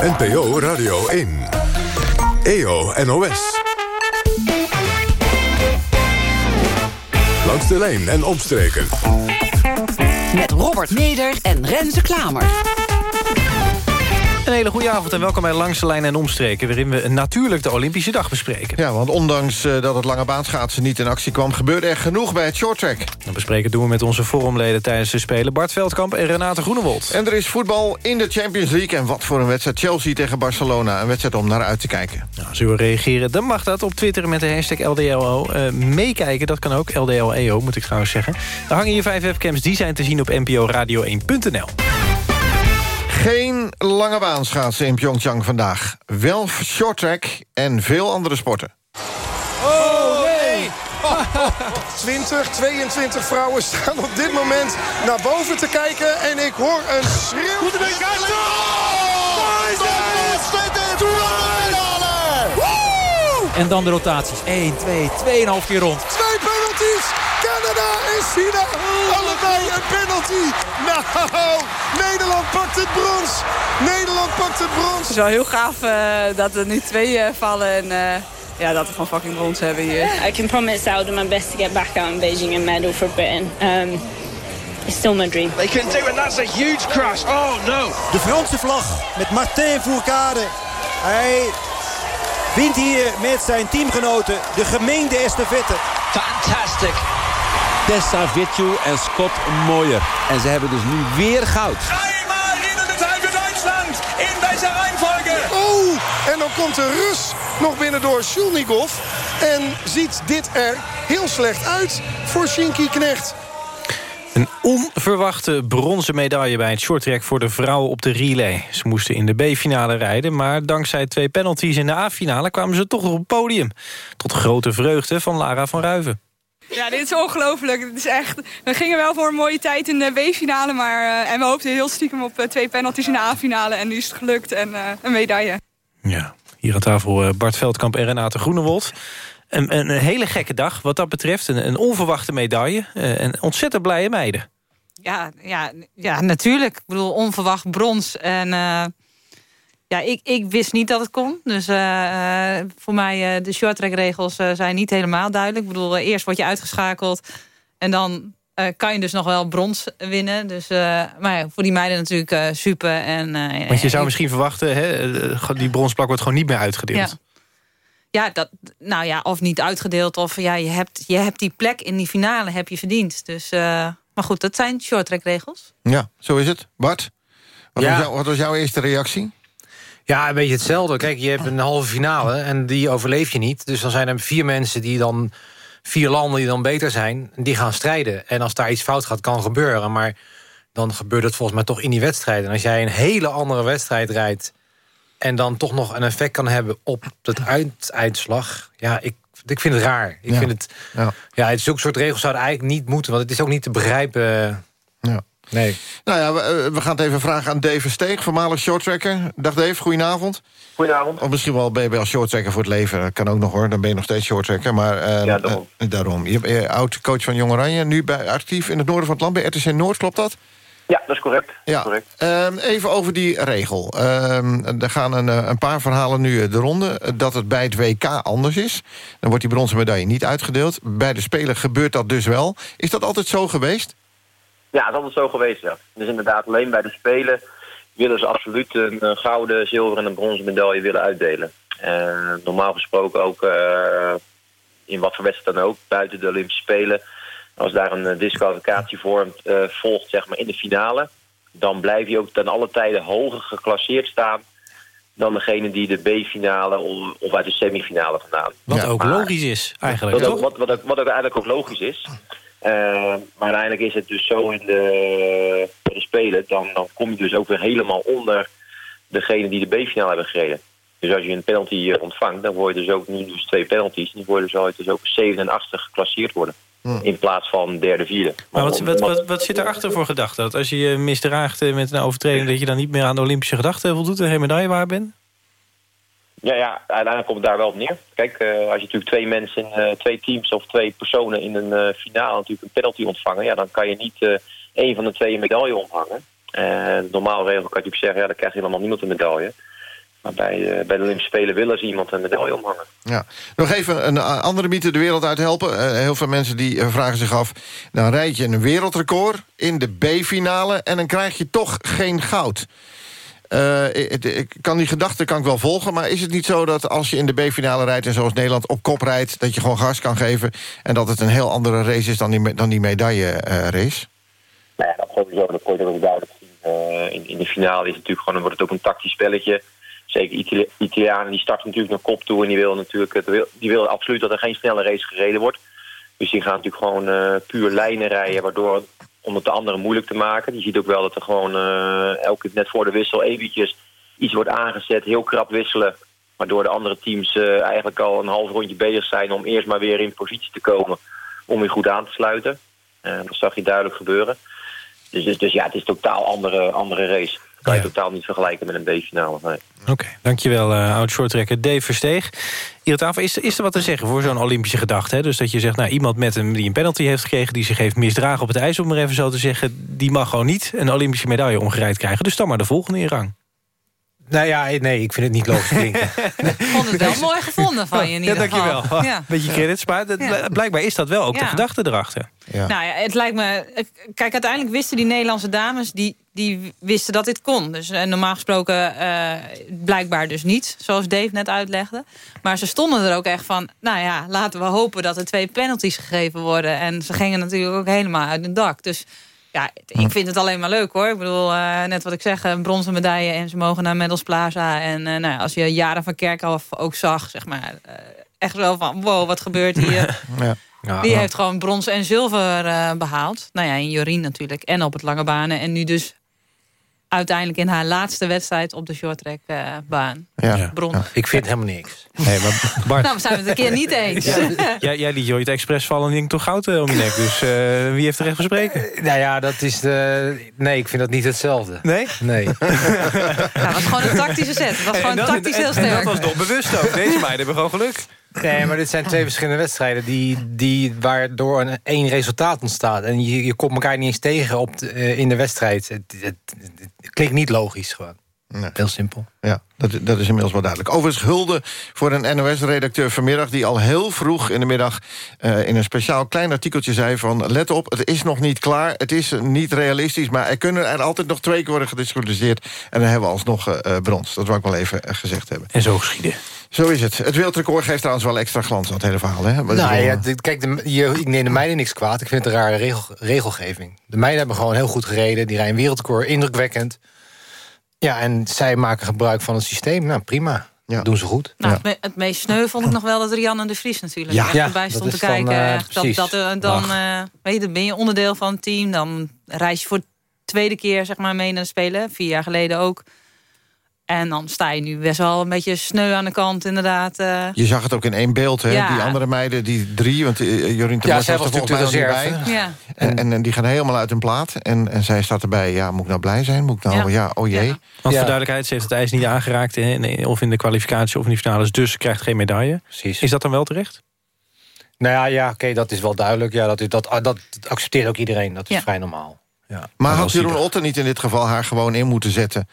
NPO Radio 1. EO NOS. Langs de lijn en omstreken. Met Robert Meder en Renze Klamer. Een hele goede avond en welkom bij Langs de Lijn en Omstreken... waarin we natuurlijk de Olympische Dag bespreken. Ja, want ondanks uh, dat het lange baanschaatsen niet in actie kwam... gebeurde er genoeg bij het shorttrack. Dat bespreken doen we met onze forumleden tijdens de Spelen... Bart Veldkamp en Renate Groenewold. En er is voetbal in de Champions League. En wat voor een wedstrijd Chelsea tegen Barcelona. Een wedstrijd om naar uit te kijken. Nou, als u wil reageren, dan mag dat op Twitter met de hashtag LDLO. Uh, meekijken, dat kan ook. LDLEO, moet ik trouwens zeggen. Er hangen hier vijf webcams, die zijn te zien op nporadio1.nl. Geen lange baanschaatsen in Pyeongchang vandaag. Wel shorttrack en veel andere sporten. Oh, nee! 20, 22 vrouwen staan op dit moment naar boven te kijken. En ik hoor een schreeuw. Goed En dan de rotaties. 1, 2, 2,5 keer rond. Twee penalties! China. Allebei een penalty. Nou, Nederland pakt het brons. Nederland pakt het brons. Het is wel heel gaaf uh, dat er nu twee uh, vallen. En, uh, ja, dat we gewoon fucking brons hebben hier. I can promise I'll do my best to get back out in Beijing and medal for Britain. Um, It's still my dream. They can do it. That's a huge crash. Oh no. De Franse vlag met Martin Fourcade. Hij wint hier met zijn teamgenoten de gemeente estafette. Fantastic. Tessa Vitju en Scott Moyer. En ze hebben dus nu weer goud. Dreimal Riedelmetall voor Duitsland in deze Reihenfolge. Oh, en dan komt de Rus nog binnen door Shulnikov. En ziet dit er heel slecht uit voor Shinky Knecht. Een onverwachte bronzen medaille bij het shorttrack voor de vrouwen op de relay. Ze moesten in de B-finale rijden, maar dankzij twee penalties in de A-finale kwamen ze toch op het podium. Tot grote vreugde van Lara van Ruiven. Ja, dit is ongelooflijk. Het is echt. We gingen wel voor een mooie tijd in de B-finale, maar uh, en we hoopten heel stiekem op uh, twee penalties in de A-finale en nu is het gelukt en uh, een medaille. Ja, hier aan tafel Bart Veldkamp en Renate Groenewold. Een, een, hele gekke dag wat dat betreft. Een, een onverwachte medaille. en ontzettend blije meiden. Ja, ja, ja, natuurlijk. Ik bedoel, onverwacht brons. En uh, ja, ik, ik wist niet dat het kon. Dus uh, voor mij, uh, de shorttrack-regels zijn niet helemaal duidelijk. Ik bedoel, eerst word je uitgeschakeld. En dan kan je dus nog wel brons winnen. Dus, maar ja, voor die meiden natuurlijk super. En, Want je zou misschien verwachten, hè, die bronsplak wordt gewoon niet meer uitgedeeld. Ja. Ja, dat, nou ja, of niet uitgedeeld. Of ja, je hebt, je hebt die plek in die finale heb je verdiend. Dus, uh, maar goed, dat zijn shorttrack-regels. Ja, zo is het. Bart, wat, ja. was jou, wat was jouw eerste reactie? Ja, een beetje hetzelfde. Kijk, je hebt een halve finale en die overleef je niet. Dus dan zijn er vier mensen die dan... vier landen die dan beter zijn, die gaan strijden. En als daar iets fout gaat, kan gebeuren. Maar dan gebeurt het volgens mij toch in die wedstrijd. En als jij een hele andere wedstrijd rijdt... en dan toch nog een effect kan hebben op het uiteindslag... ja, ik ik vind het raar. Ik Ja. vind het, Ja. ja. het zulke soort regels zouden eigenlijk niet moeten... want het is ook niet te begrijpen. Ja. Nee. Nou ja, we, eh, we gaan het even vragen aan Dave Steeg, voormalig shorttracker. Dag Dave, goedenavond. Goedenavond. Of misschien wel ben je wel shorttracker voor het leven. Dat kan ook nog hoor, dan ben je nog steeds shorttracker. Maar ehm, Ja, daarom. eh, daarom. Je bent eh, oud-coach van Jong Oranje, nu bij, actief in het noorden van het land... bij RTC Noord, klopt dat? Ja, dat is correct. Ja. correct. Ehm, even over die regel. Ehm, er gaan een, een paar verhalen nu de ronde... dat het bij het WK anders is. Dan wordt die bronzen medaille niet uitgedeeld. Bij de Spelen gebeurt dat dus wel. Is dat altijd zo geweest? Ja, dat is altijd zo geweest, ja. Dus inderdaad, alleen bij de Spelen willen ze absoluut een eh, gouden, zilveren en een bronzen medaille willen uitdelen. Eh, normaal gesproken ook uh, in wat voor wedstrijd dan ook, buiten de Olympische Spelen. Als daar een uh, disqualificatie vormt, uh, volgt zeg maar, in de finale... dan blijf je ook ten alle tijden hoger geclasseerd staan... dan degene die de B-finale of, of, uit de semifinale vandaan. Wat ja, ook logisch is, eigenlijk, wat toch? Ook, wat, wat, ook, wat ook eigenlijk ook logisch is... Uh, maar uiteindelijk is het dus zo in de, de Spelen... Dan, dan kom je dus ook weer helemaal onder degene die de B-finale hebben gereden. Dus als je een penalty ontvangt, dan word je dus ook nu dus twee penalties... die worden dus ooit dus ook 7 en 8 geclasseerd worden. Hmm. In plaats van derde, vierde. Maar wat, wat, wat, wat zit erachter voor gedachte? Dat als je je misdraagt met een overtreding... dat je dan niet meer aan de Olympische gedachten voldoet... en geen medaille waar bent? Ja, ja, uiteindelijk komt het daar wel op neer. Kijk, uh, als je natuurlijk twee mensen, uh, twee teams of twee personen in een uh, finale natuurlijk een penalty ontvangen, ja, dan kan je niet één van de twee een medaille ontvangen. En normaal regel kan je natuurlijk zeggen, ja, dan krijgt helemaal niemand een medaille. Maar bij, bij de Olympische Spelen willen ze iemand een medaille omhangen. Ja. Nog even een andere mythe de wereld uit helpen. heel veel mensen die vragen zich af... dan rijd je een wereldrecord in de B-finale... en dan krijg je toch geen goud. Uh, ik, ik kan die gedachte kan ik wel volgen, maar is het niet zo dat als je in de B-finale rijdt... en zoals Nederland op kop rijdt, dat je gewoon gas kan geven... en dat het een heel andere race is dan die, dan die medaille-race? nou ja, dat sowieso, dat kon je ook duidelijk zien. Uh, in, in, de finale is natuurlijk gewoon, wordt het ook een tactisch spelletje. Zeker Itali Italianen, die starten natuurlijk naar kop toe... en die willen natuurlijk die willen absoluut dat er geen snelle race gereden wordt. Dus die gaan natuurlijk gewoon uh, puur lijnen rijden... waardoor om het de anderen moeilijk te maken. Je ziet ook wel dat er gewoon uh, elke net voor de wissel eventjes iets wordt aangezet. Heel krap wisselen. Waardoor de andere teams uh, eigenlijk al een half rondje bezig zijn... om eerst maar weer in positie te komen om weer goed aan te sluiten. Uh, dat zag je duidelijk gebeuren. Dus, dus, ja, het is totaal andere, andere race. Kan je ja. totaal niet vergelijken met een B-finale. Nee. Oké, okay, dankjewel uh, oud-shorttrekker Dave Versteeg. Hier tafel, is, is er wat te zeggen voor zo'n Olympische gedachte? Hè? Dus dat je zegt, nou, iemand met een, die een penalty heeft gekregen... die zich heeft misdragen op het ijs, om maar even zo te zeggen... die mag gewoon niet een Olympische medaille omgereid krijgen. Dus dan maar de volgende in rang. Nou ja, nee, ik vind het niet logisch klinken. Ik vond het wel mooi gevonden van je in ieder ja, dankjewel. geval. Ja. Beetje credits, maar dat, ja. blijkbaar is dat wel ook ja. de gedachte erachter. Ja. Nou ja, het lijkt me... Kijk, uiteindelijk wisten die Nederlandse dames... die, die wisten dat dit kon. Dus uh, normaal gesproken uh, blijkbaar dus niet, zoals Dave net uitlegde. Maar ze stonden er ook echt van... nou ja, laten we hopen dat er twee penalties gegeven worden. En ze gingen natuurlijk ook helemaal uit het dak. Dus ja, ik vind het alleen maar leuk hoor. Ik bedoel, uh, net wat ik zeg, een bronzen medaille en ze mogen naar Medals Plaza. En uh, nou, als je Jaren van Kerkhoff ook zag, zeg maar, echt wel van, wow, wat gebeurt hier? Ja. Ja, Die heeft gewoon brons en zilver behaald. Nou ja, in Jorien natuurlijk. En op het lange banen. En nu dus uiteindelijk in haar laatste wedstrijd op de shorttrack uh, baan. Ja. Brons. Ja. Ik vind helemaal niks. Nee, maar Bart... nou, we zijn het een keer niet eens. Ja. jij, jij liet Jooit expres vallen en ik toch goud uh, om je nek. Dus uh, wie heeft er echt van spreken? nou ja, dat is de... Nee, ik vind dat niet hetzelfde. Nee? Nee. dat was gewoon een tactische set. Het was gewoon dat, tactisch heel sterk. En dat was nog bewust ook. Deze meiden hebben gewoon geluk. Nee, maar dit zijn twee verschillende wedstrijden... Die, die, waardoor een één resultaat ontstaat. En je, je komt elkaar niet eens tegen op de, uh, in de wedstrijd. Het, het, het, het, klinkt niet logisch gewoon. Nee. Heel simpel. Ja, dat, dat is inmiddels wel duidelijk. Overigens hulde voor een NOS-redacteur vanmiddag... die al heel vroeg in de middag uh, in een speciaal klein artikeltje zei van... let op, het is nog niet klaar, het is niet realistisch... maar er kunnen er altijd nog twee keer worden gediscussieerd... en dan hebben we alsnog uh, brons. Dat wil ik wel even uh, gezegd hebben. En zo geschieden. Zo is het. Het wereldrecord geeft trouwens wel extra glans aan het hele verhaal. Hè? Nou ja, dit, kijk, de, je, ik neem de meiden niks kwaad. Ik vind het een rare regel, regelgeving. De meiden hebben gewoon heel goed gereden. Die rijden wereldrecord, indrukwekkend. Ja, en zij maken gebruik van het systeem. Nou, prima. Ja. Dat doen ze goed. Nou, ja. het, me, het, meest sneu vond ik nog wel dat Rianne de Vries natuurlijk ja. echt ja, erbij stond te kijken. Dan, uh, dat, dat, uh, dan, uh, weet je, dan ben je onderdeel van het team. Dan reis je voor de tweede keer zeg maar, mee naar de Spelen. Vier jaar geleden ook. En dan sta je nu best wel een beetje sneu aan de kant, inderdaad. eh. Je zag het ook in één beeld, hè? Ja. Die andere meiden, die drie, want uh, Jorien Ja, Temors zij was er volgens mij nog de bij. Ja. En, en, en die gaan helemaal uit hun plaat. En, en zij staat erbij, ja, moet ik nou blij zijn? Moet ik nou, ja, Ja. oh jee. Want voor duidelijkheid, ze heeft het ijs niet aangeraakt... in- of in de kwalificatie of in de finales, dus ze krijgt geen medaille. Precies. Is dat dan wel terecht? Nou ja, ja oké, dat is wel duidelijk. Ja, dat, is- dat, ah, dat accepteert ook iedereen. Dat is Ja. vrij normaal. Ja. Maar had Jeroen. Otter niet in dit geval haar gewoon in moeten zetten?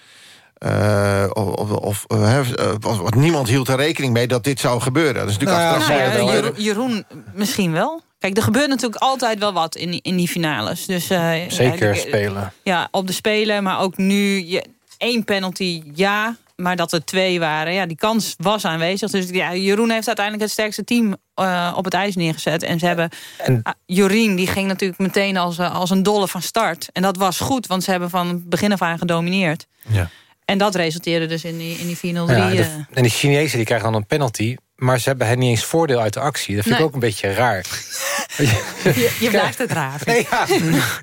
Eh, of, of, uh, hè, uh, want niemand hield er rekening mee dat dit zou gebeuren. Dat is natuurlijk Nou, achteraf Nou ja, Jeroen, misschien wel. Kijk, er gebeurt natuurlijk altijd wel wat in, die- in die finales. Dus, eh, Zeker ja, spelen. Ja, op de Spelen, maar ook nu je, één penalty, ja. Maar dat er twee waren, ja, die kans was aanwezig. Dus ja, Jeroen heeft uiteindelijk het sterkste team eh, op het ijs neergezet. En ze hebben... Ah, Jorien, die ging natuurlijk meteen als, eh, als een dolle van start. En dat was goed, want ze hebben van begin af aan gedomineerd. Ja. En dat resulteerde dus in die, in die 4-0-3. Ja, de- eh. en die Chinezen die krijgen dan een penalty. Maar ze hebben niet eens voordeel uit de actie. Dat vind Nee. ik ook een beetje raar. je, je blijft het raar. Nee, ja.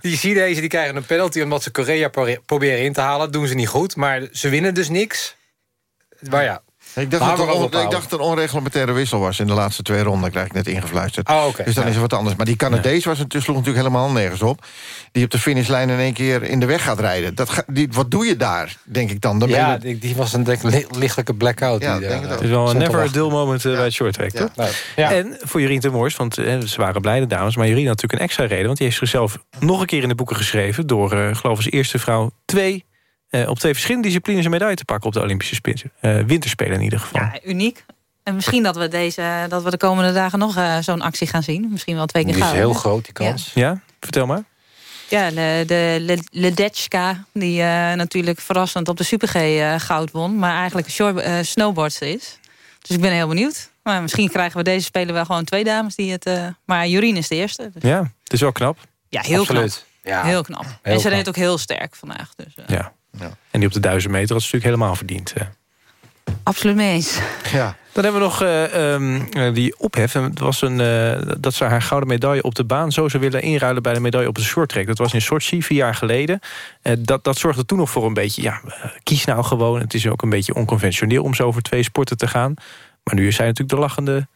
Die Chinezen die krijgen een penalty omdat ze Korea pro- proberen in te halen. Dat doen ze niet goed, maar ze winnen dus niks. Maar ja. Ik dacht, dat er on- ik dacht dat er een onreglementaire wissel was in de laatste twee ronden. krijg ik net ingefluisterd. Oh, oké. Dus dan Ja. is er wat anders. Maar die Canadees was het, sloeg natuurlijk helemaal nergens op. Die op de finishlijn in één keer in de weg gaat rijden. Dat ga, die, wat doe je daar, denk ik dan? Ja, je- die, die was een li- lichtelijke blackout. Ja, die denk daar, het eh. Het is wel een never a dull moment eh, bij het short track, toch? Nou, ja. En voor Jorien Temors, want eh, ze waren blij de dames... maar Jorien had natuurlijk een extra reden... want die heeft zichzelf nog een keer in de boeken geschreven... door, eh geloof ik, als eerste vrouw twee, eh, op twee verschillende disciplines... een medaille te pakken op de Olympische Spelen. eh, winterspelen in ieder geval. Ja, uniek. En misschien dat we, deze, dat we de komende dagen nog eh, zo'n actie gaan zien. Misschien wel twee keer Die is heel groot, die kans. Ja, vertel maar. Ja, de, de die eh, natuurlijk verrassend op de Super G eh, goud won. Maar eigenlijk een short, snowboardster is. Dus ik ben heel benieuwd. Maar misschien krijgen we deze spelen wel gewoon twee dames die het... eh, maar Jorien is de eerste. Dus, Ja, het is wel knap. ja, heel Absoluut. knap. Ja. Heel knap. Heel en ze knap. reed ook heel sterk vandaag. Dus, eh, Ja. En die op de duizend meter had ze natuurlijk helemaal verdiend. Absoluut mee eens. Ja. Dan hebben we nog eh, ehm, eh, die ophef. En Het was een, eh, dat ze haar gouden medaille op de baan... zo zou willen inruilen bij de medaille op de shorttrack. Dat was in Sochi, vier jaar geleden. Dat, dat zorgde toen nog voor een beetje... ja, kies nou gewoon. Het is ook een beetje onconventioneel om zo over twee sporten te gaan. Maar nu is zij natuurlijk de lachende...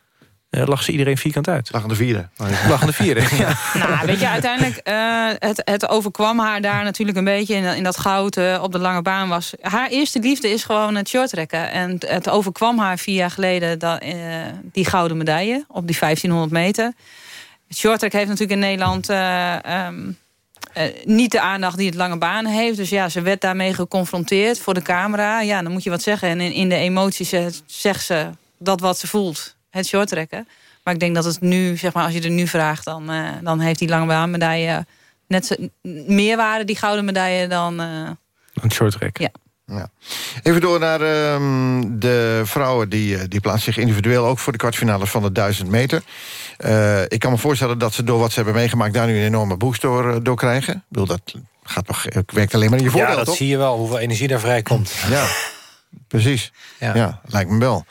eh lag ze iedereen vierkant uit. Lachende vierde. Lachende vierde, ja. Nou, weet je, uiteindelijk, eh, het, het overkwam haar daar natuurlijk een beetje in, in dat goud eh, op de lange baan was. Haar eerste liefde is gewoon het shorttrekken. En het, overkwam haar vier jaar geleden dat, eh, die gouden medaille op die 1500 meter. Het shorttrack heeft natuurlijk in Nederland eh, ehm, eh, niet de aandacht die het lange baan heeft. Dus ja, ze werd daarmee geconfronteerd voor de camera. Ja, dan moet je wat zeggen. En in, in de emoties zegt ze dat wat ze voelt. Het shorttrekken. Maar ik denk dat het nu, zeg maar, als je er nu vraagt... dan, eh, dan heeft die lange baan medaille net zo, meer waarde, die gouden medaille, dan... eh, Een shorttrack. Ja. Ja. Even door naar ehm, de vrouwen die, eh, die plaatsen zich individueel... ook voor de kwartfinales van de 1000 meter. Eh, ik kan me voorstellen dat ze door wat ze hebben meegemaakt... daar nu een enorme boost door, door krijgen. Ik bedoel, dat gaat toch, eh, werkt alleen maar in je voordeel, Ja, dat toch? zie je wel, hoeveel energie daar vrijkomt. Ja, precies. Ja. Ja. lijkt me wel.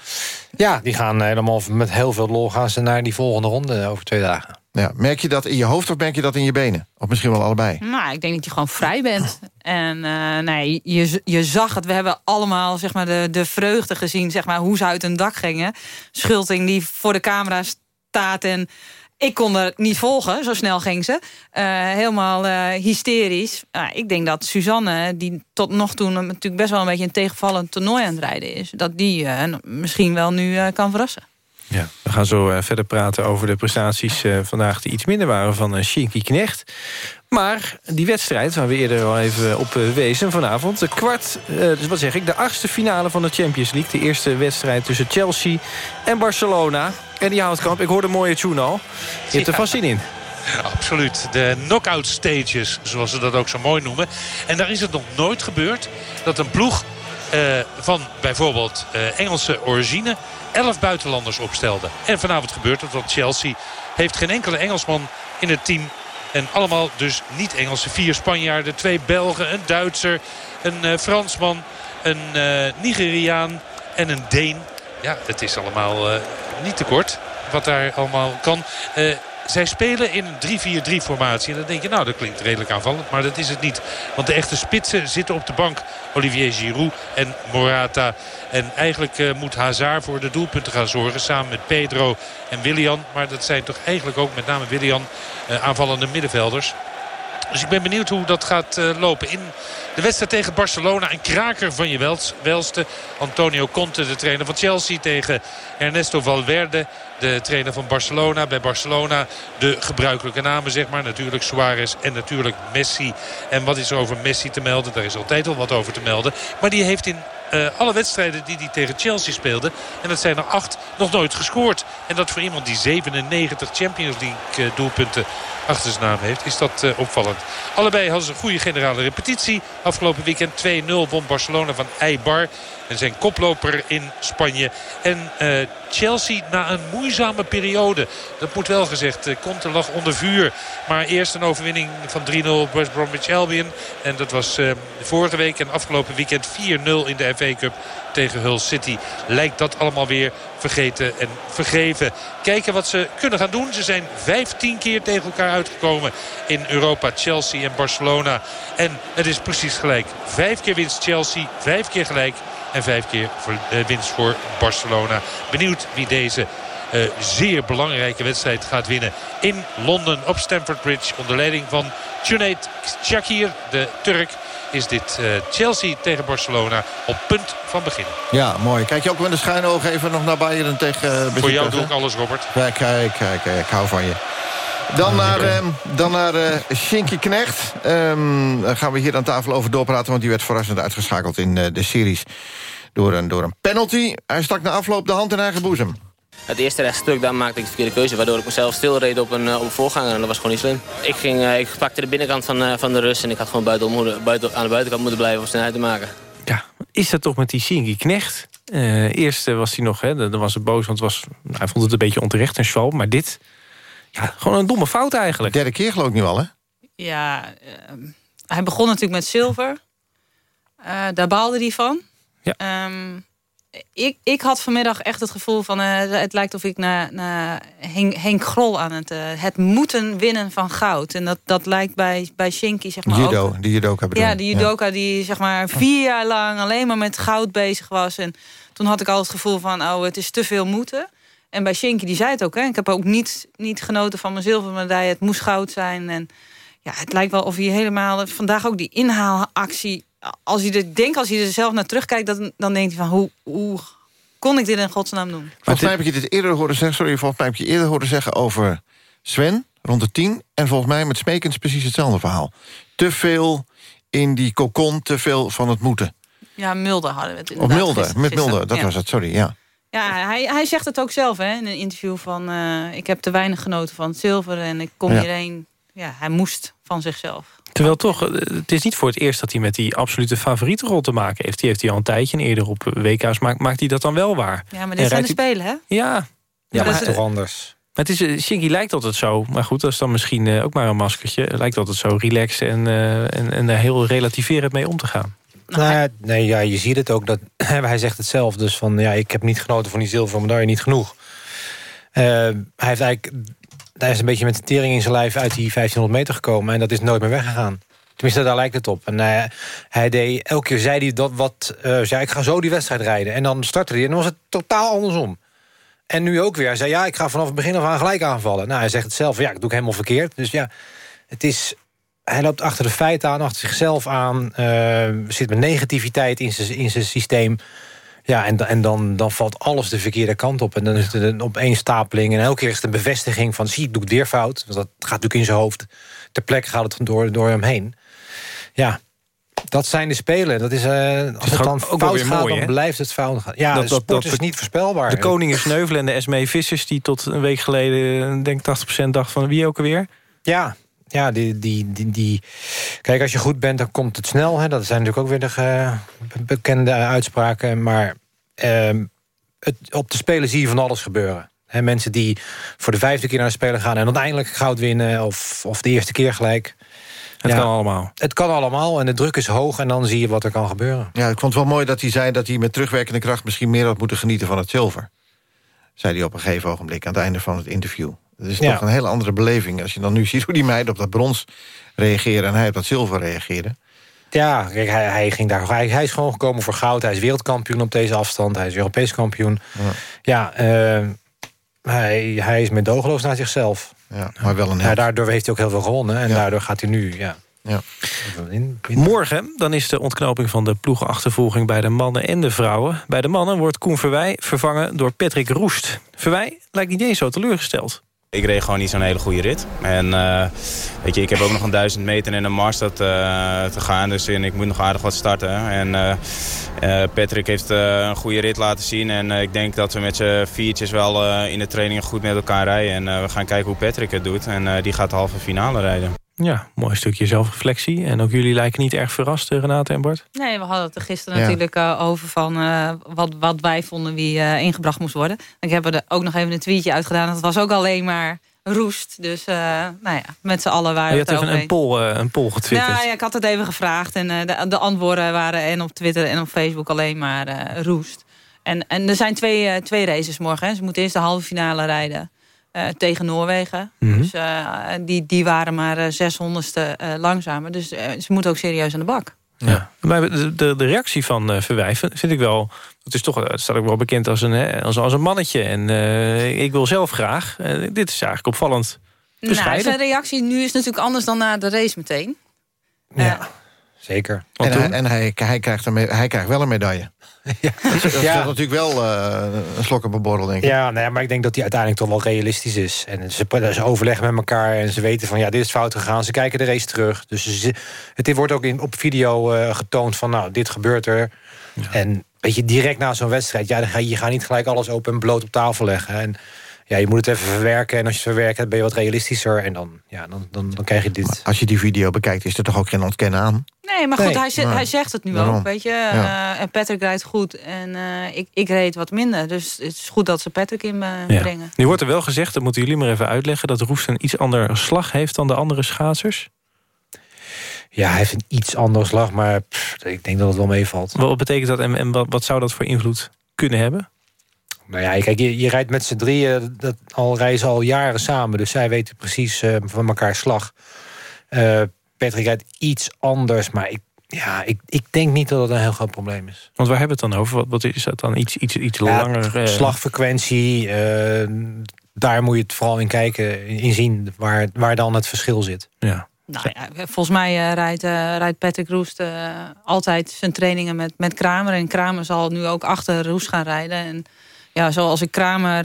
Ja, die gaan helemaal met heel veel lol gaan ze naar die volgende ronde over twee dagen. Ja. Merk je dat in je hoofd of merk je dat in je benen? Of misschien wel allebei? Nou, ik denk dat je gewoon vrij bent. En eh, nee, je, je zag het. We hebben allemaal zeg maar, de, de vreugde gezien, zeg maar, hoe ze uit een dak gingen. Schulting die voor de camera staat en ik kon er niet volgen, zo snel ging ze. Eh, helemaal eh, hysterisch. Ik denk dat Suzanne, die tot nog toe natuurlijk best wel een beetje een tegenvallend toernooi aan het rijden is... dat die eh, misschien wel nu kan verrassen. Ja, we gaan zo eh, verder praten over de prestaties eh, vandaag... die iets minder waren van uh, Shinky Knecht. Maar die wedstrijd, waar we eerder al even op wezen vanavond... de kwart, dus wat zeg ik, de achtste finale van de Champions League... de eerste wedstrijd tussen Chelsea en Barcelona. En die Houtkamp, ik hoorde een mooie tune al. Je hebt er vast zin in. Absoluut. De knockout stages, zoals ze dat ook zo mooi noemen. En daar is het nog nooit gebeurd dat een ploeg uh, van bijvoorbeeld uh, Engelse origine... elf buitenlanders opstelde. En vanavond gebeurt het, want Chelsea heeft geen enkele Engelsman in het team... En allemaal dus niet-Engelse. Vier Spanjaarden, twee Belgen, een Duitser, een uh, Fransman, een Nigeriaan en een Deen. Ja, het is allemaal niet te kort wat daar allemaal kan. Zij spelen in een 3-4-3 formatie. En dan denk je, nou dat klinkt redelijk aanvallend. Maar dat is het niet. Want de echte spitsen zitten op de bank. Olivier Giroud en Morata. En eigenlijk uh, moet Hazard voor de doelpunten gaan zorgen. Samen met Pedro en Willian. Maar dat zijn toch eigenlijk ook met name Willian uh, aanvallende middenvelders. Dus ik ben benieuwd hoe dat gaat uh, lopen. In de wedstrijd tegen Barcelona. Een kraker van je welste. Antonio Conte, de trainer van Chelsea. Tegen Ernesto Valverde, de trainer van Barcelona. Bij Barcelona de gebruikelijke namen, zeg maar. Natuurlijk Suarez en natuurlijk Messi. En wat is er over Messi te melden? Daar is altijd wel wat over te melden. Maar die heeft in uh, alle wedstrijden die hij tegen Chelsea speelde. En dat zijn er acht nog nooit gescoord. En dat voor iemand die 97 Champions League uh, doelpunten achter zijn heeft, is dat uh, opvallend. Allebei hadden ze een goede generale repetitie. Afgelopen weekend 2-0 won Barcelona van Eibar. En zijn koploper in Spanje. En uh, Chelsea na een moeizame periode. Dat moet wel gezegd. Uh, Conte lag onder vuur. Maar eerst een overwinning van 3-0 op West Bromwich Albion. En dat was vorige week en afgelopen weekend 4-0 in de FA Cup tegen Hull City. Lijkt dat allemaal weer vergeten en vergeven. Kijken wat ze kunnen gaan doen. Ze zijn 15 keer tegen elkaar uitgekomen in Europa. Chelsea en Barcelona. En het is precies gelijk. Vijf keer winst Chelsea, vijf keer gelijk. En vijf keer winst voor Barcelona. Benieuwd wie deze uh, zeer belangrijke wedstrijd gaat winnen. In Londen op Stamford Bridge onder leiding van Cüneyt Çakir, de Turk is dit uh, Chelsea tegen Barcelona op punt van beginnen. Ja, mooi. Kijk je ook met een schuine oog even nog naar Bayern tegen uh, Voor jou doe ik alles, Robert. Kijk, kijk, kijk, ik hou van je. Dan naar, uh, dan naar uh, Shinky Knecht. Um, daar gaan we hier aan tafel over doorpraten... want die werd verrassend uitgeschakeld in uh, de series door een, door een penalty. Hij stak na afloop de hand in eigen boezem. Het eerste rechtstuk, daar maakte ik de verkeerde keuze... waardoor ik mezelf stilreed op een, op een voorganger en dat was gewoon niet slim. Ik, ging, ik pakte de binnenkant van, van de rust en ik had gewoon buiten, buiten, aan de buitenkant moeten blijven om snelheid te maken. Ja, is dat toch met die Shinky Knecht? Uh, eerst was hij nog, hè, dan was het boos, want was, nou, hij vond het een beetje onterecht en schwalb. Maar dit, ja, gewoon een domme fout eigenlijk. Derde keer geloof ik nu al, hè? Ja, uh, hij begon natuurlijk met zilver. Uh, daar baalde hij van. Ja. Um, ik, ik had vanmiddag echt het gevoel van... Uh, het lijkt of ik naar, naar Henk, Henk Grol aan het... Uh, het moeten winnen van goud. En dat, dat lijkt bij, bij Shinky, zeg maar... Judo, ook, die judoka bedoel Ja, die judoka ja. die zeg maar vier jaar lang alleen maar met goud bezig was. En toen had ik al het gevoel van... oh, het is te veel moeten. En bij Shinky, die zei het ook. Hè? Ik heb ook niet, niet genoten van mijn zilvermedaille. Het moest goud zijn. En ja, het lijkt wel of hij helemaal... Vandaag ook die inhaalactie als je er denkt, als je er zelf naar terugkijkt... Dan, dan denkt hij van, hoe, hoe kon ik dit in godsnaam doen? Volgens mij heb je dit eerder horen zeggen... Sorry, volgens mij heb je eerder horen zeggen over Sven, rond de tien. En volgens mij met Smekens precies hetzelfde verhaal. Te veel in die kokon, te veel van het moeten. Ja, Mulder hadden we het Of Mulder, met Mulder, dat ja. was het, sorry, ja. Ja, hij, hij zegt het ook zelf hè, in een interview van... Uh, ik heb te weinig genoten van het zilver en ik kom ja. hierheen... Ja, hij moest van zichzelf. Terwijl toch, het is niet voor het eerst dat hij met die absolute favoriete rol te maken heeft. Die heeft hij al een tijdje en eerder op WK's maakt, maakt hij dat dan wel waar. Ja, maar dit zijn de spelen, hè? Ja. Ja, maar het is toch anders. Maar het is, Shinky lijkt altijd zo, maar goed, dat is dan misschien uh, ook maar een maskertje. Lijkt altijd zo relaxed en, uh, en, en daar heel relativerend mee om te gaan. Nou, nee, ja, je ziet het ook. Dat, hij zegt het zelf, dus van ja, ik heb niet genoten van die zilveren medaille, niet genoeg. Uh, hij heeft eigenlijk hij is een beetje met de tering in zijn lijf uit die 1500 meter gekomen. En dat is nooit meer weggegaan. Tenminste, daar lijkt het op. En uh, hij deed, elke keer zei hij dat wat... Uh, zei, ik ga zo die wedstrijd rijden. En dan startte hij en dan was het totaal andersom. En nu ook weer. Hij zei, ja, ik ga vanaf het begin af aan gelijk aanvallen. Nou, hij zegt het zelf, ja, ik doe het helemaal verkeerd. Dus ja, het is... Hij loopt achter de feiten aan, achter zichzelf aan. Uh, zit met negativiteit in zijn systeem. Ja, en, en dan, dan valt alles de verkeerde kant op. En dan is het een opeenstapeling. En elke keer is het een bevestiging van... zie, ik doe het weer fout. Want dat gaat natuurlijk in zijn hoofd. Ter plekke gaat het door, door hem heen. Ja, dat zijn de spelen. Dat is, uh, als het, dan fout gaat, mooi, dan blijft het fout gaan. Ja, dat, is niet voorspelbaar. De koning is Sneuvelen en de Esmee Vissers... die tot een week geleden, denk 80% dacht van wie ook alweer? Ja, ja, die, die, die, die, Kijk, als je goed bent, dan komt het snel. Hè. Dat zijn natuurlijk ook weer de uh, bekende uitspraken. Maar uh, het, op de Spelen zie je van alles gebeuren. He, mensen die voor de vijfde keer naar de Spelen gaan... en uiteindelijk goud winnen, of, of de eerste keer gelijk. Het ja, kan allemaal. Het kan allemaal en de druk is hoog en dan zie je wat er kan gebeuren. Ja, ik vond het wel mooi dat hij zei dat hij met terugwerkende kracht... misschien meer had moeten genieten van het zilver. Zei hij op een gegeven ogenblik aan het einde van het interview. Dat is Ja. toch een hele andere beleving. Als je dan nu ziet hoe die meiden op dat brons reageren... en hij op dat zilver reageerde. Ja, kijk, hij, hij, ging daar, hij, hij is gewoon gekomen voor goud. Hij is wereldkampioen op deze afstand. Hij is Europees kampioen. Ja, eh, hij, hij is medogeloos naar zichzelf. Ja, maar wel een Ja, daardoor heeft hij ook heel veel gewonnen. En daardoor gaat hij nu... Ja. Ja. Morgen dan is de ontknoping van de ploegenachtervolging... bij de mannen en de vrouwen. Bij de mannen wordt Koen Verwij vervangen door Patrick Roest. Verwij lijkt niet eens zo teleurgesteld. Ik reed gewoon niet zo'n hele goede rit. En eh, weet je, ik heb ook nog een duizend meter en een Marsstad eh te gaan. Dus en ik moet nog aardig wat starten. En eh, Patrick heeft een goede rit laten zien. En ik denk dat we met z'n viertjes wel in de trainingen goed met elkaar rijden. En we gaan kijken hoe Patrick het doet. En die gaat de halve finale rijden. Ja, mooi stukje zelfreflectie. En ook jullie lijken niet erg verrast, eh, Renate en Bart. Nee, we hadden het er gisteren Ja. natuurlijk eh, over van eh, wat, wat wij vonden wie eh, ingebracht moest worden. Ik heb er ook nog even een tweetje uitgedaan. Dat was ook alleen maar roest. Dus eh, nou ja, met z'n allen waren je had het even een poll, een poll getwitterd. Nou ja, ik had het even gevraagd. En eh, de, de antwoorden waren en op Twitter en op Facebook alleen maar eh, roest. En, en er zijn twee, eh, twee races morgen. Hè. Ze moeten eerst de halve finale rijden eh, tegen Noorwegen. Mhm. Dus eh, die, die waren maar eh, 600ste eh, langzamer. Dus ze moeten ook serieus aan de bak. Ja. Maar de, de, de reactie van uh, Verwij vind, ik wel... Het, is toch, het staat ook wel bekend als een, hè, als, als een mannetje. En uh, ik wil zelf graag. Uh, dit is eigenlijk opvallend bescheiden. Nou, zijn reactie nu is natuurlijk anders dan na de race meteen. Ja, zeker. En, hij, en hij, hij, krijgt een, hij krijgt wel een medaille. Ja. Dat, Ja. is natuurlijk wel uh, een slok op een borrel, denk ik. Ja, ja, maar ik denk dat hij uiteindelijk toch wel realistisch is. En ze, ze overleggen met elkaar en ze weten van... ja, dit is fout gegaan. Ze kijken de race terug. Dus ze, het wordt ook in, op video uh, getoond van... nou, dit gebeurt er. Ja. En weet je, direct na zo'n wedstrijd... ja, dan ga je, je gaat niet gelijk alles open en bloot op tafel leggen. En ja, je moet het even verwerken. En als je het verwerkt hebt, ben je wat realistischer. En dan, ja, dan, dan, dan krijg je dit. Maar als je die video bekijkt, is er toch ook geen ontkennen aan? Nee, maar goed, nee, hij, maar, hij, zegt het nu waarom? ook, weet je. Ja. Uh, en Patrick rijdt goed en uh, ik, ik reed wat minder. Dus het is goed dat ze Patrick inbrengen. Ja. Nu wordt er wel gezegd, dat moeten jullie maar even uitleggen... dat Roest een iets ander slag heeft dan de andere schaatsers. Ja, hij heeft een iets andere slag, maar pff, ik denk dat het wel meevalt. Wat betekent dat en, en wat, wat zou dat voor invloed kunnen hebben? Nou ja, kijk, je, je rijdt met z'n drieën, dat al reizen al jaren samen. Dus zij weten precies uh, van elkaar slag. Uh, Patrick rijdt iets anders, maar ik, ja, ik, ik denk niet dat het een heel groot probleem is. Want waar hebben we het dan over? Wat, wat is dat dan? Iets, iets, iets ja, langer? Uh... Slagfrequentie, daar moet je het vooral in kijken, in zien waar, waar dan het verschil zit. Ja. Nou ja, volgens mij uh, rijdt, uh, rijdt Patrick Roest uh, altijd zijn trainingen met, met Kramer. En Kramer zal nu ook achter Roest gaan rijden. En ja, zoals ik Kramer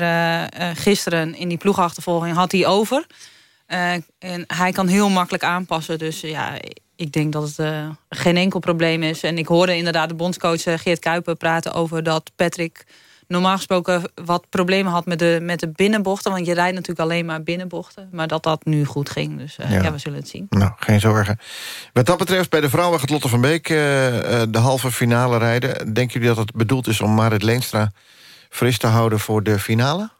gisteren in die ploegachtervolging had hij over. en hij kan heel makkelijk aanpassen. Dus ja, ik denk dat het geen enkel probleem is. En ik hoorde inderdaad de bondscoach Geert Kuiper praten over dat Patrick normaal gesproken wat problemen had met de, met de binnenbochten. Want je rijdt natuurlijk alleen maar binnenbochten. Maar dat dat nu goed ging. Dus uh, ja. ja. we zullen het zien. Nou, geen zorgen. Wat dat betreft, bij de vrouwen gaat Lotte van Beek uh, de halve finale rijden. Denken jullie dat het bedoeld is om Marit Leenstra fris te houden voor de finale?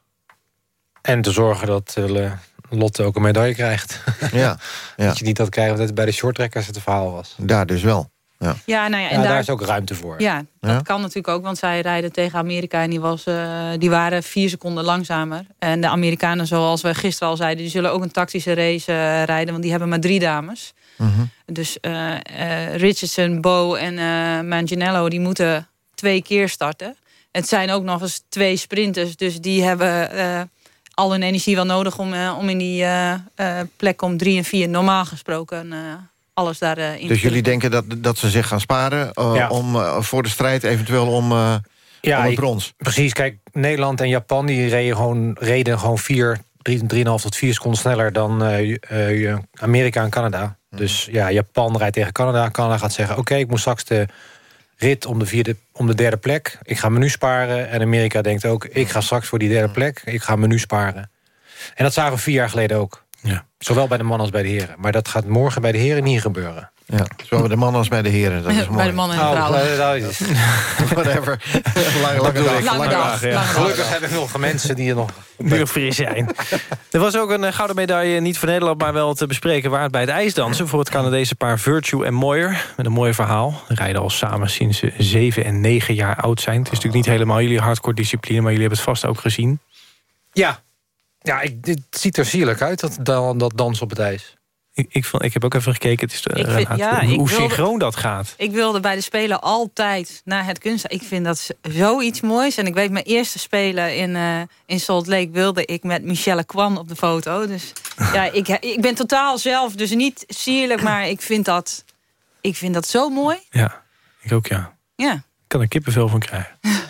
En te zorgen dat uh, Lotte ook een medaille krijgt. Ja, ja. dat je niet dat krijgt dat het bij de shorttrekkers het verhaal was. Daar dus wel. Ja, ja, nou ja, en ja, daar, daar is ook ruimte voor. Ja, dat ja? kan natuurlijk ook, want zij rijden tegen Amerika... en die, was, uh, die waren vier seconden langzamer. En de Amerikanen, zoals we gisteren al zeiden... die zullen ook een tactische race uh, rijden, want die hebben maar drie dames. Mhm. Mm -hmm. Dus uh, Richardson, Bo en Manganiello... die moeten twee keer starten. Het zijn ook nog eens twee sprinters, dus die hebben... al hun energie wel nodig om, om in die plek om drie en vier normaal gesproken alles daarin uh, Dus jullie denken dat, dat ze zich gaan sparen uh, ja. om, uh, voor de strijd eventueel om, ja, om het brons? Ik, precies, kijk, Nederland en Japan die reden gewoon, reden gewoon 4, 3,5 tot 4 seconden sneller dan Amerika en Canada. Hmm. Dus ja, Japan rijdt tegen Canada. Canada gaat zeggen, oké, okay, ik moet straks de rit om de, vierde, om de derde plek. Ik ga me nu sparen. En Amerika denkt ook, ik ga straks voor die derde plek. Ik ga me nu sparen. En dat zagen we vier jaar geleden ook. Ja. Zowel bij de mannen als bij de heren. Maar dat gaat morgen bij de heren niet gebeuren. Ja, zowel bij de mannen als bij de heren. Dat is mooi. bij de mannen en de vrouwen. Oh, Whatever. lange, lange, lange, lange dag. Ja. Gelukkig hebben we nog mensen die er nog... Die nog fris zijn. er was ook een gouden medaille, niet voor Nederland... maar wel te bespreken waard bij het ijsdansen... voor het Canadese paar Virtue en Moyer. Met een mooi verhaal. Ze rijden al samen sinds ze 7 en 9 jaar oud zijn. Het is natuurlijk niet helemaal jullie hardcore discipline... maar jullie hebben het vast ook gezien. Ja, Ja, ik, dit ziet er sierlijk uit, dat, dat, dat dans op het ijs. Ik, ik, vond, ik heb ook even gekeken, het is, uh, vind- Renate, ja, hoe, ik hoe wilde- synchroon dat gaat. Ik wilde bij de Spelen altijd naar het kunst. Ik vind dat zoiets moois. En ik weet, mijn eerste Spelen in, eh, in Salt Lake... wilde ik met Michelle Kwan op de foto. Dus ja, ik, ik ben totaal zelf, dus niet sierlijk... maar ik vind dat, ik vind dat zo mooi. Ja, ik ook, ja. Ja. Ik kan er kippenvel van krijgen.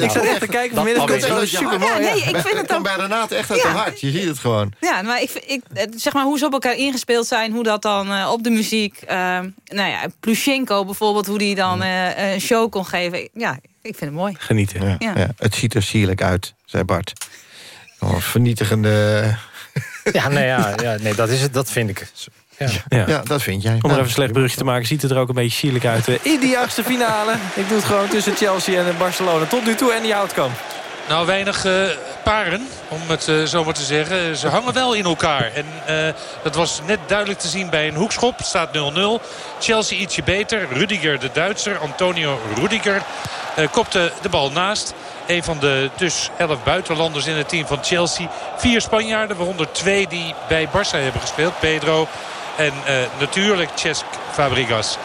ik zat echt te kijken vanmiddag. Dat Dat komt super mooi. nee, ik vind het kan bij Renate echt uit Ja. de hart. Je ziet het gewoon. Ja, maar ik, zeg maar hoe ze op elkaar ingespeeld zijn, hoe dat dan eh, op de muziek. eh, nou ja, Plushenko bijvoorbeeld, hoe die dan eh, een show kon geven. Ja, ik vind het mooi. Genieten. Ja, Ja. ja, het ziet er sierlijk uit, zei Bart. Oh, vernietigende... Ja, nee, ja, ja, nee dat, is het, dat vind ik. Ja. Ja. Ja, dat vind jij. Om er Nou, even een slecht brugje te maken, ziet het er ook een beetje sierlijk uit. eh, In die achtste finale. Ik doe het gewoon tussen Chelsea en Barcelona. Tot nu toe en die Houtkamp. Nou, weinig eh, paren, om het eh, zo maar te zeggen. Ze hangen wel in elkaar. En eh, dat was net duidelijk te zien bij een hoekschop. Staat 0-0. Chelsea ietsje beter. Rudiger, de Duitser. Antonio Rudiger eh, kopte de bal naast. Een van de dus elf buitenlanders in het team van Chelsea. Vier Spanjaarden, waaronder twee die bij Barça hebben gespeeld. Pedro en eh, natuurlijk Cesc Fabregas.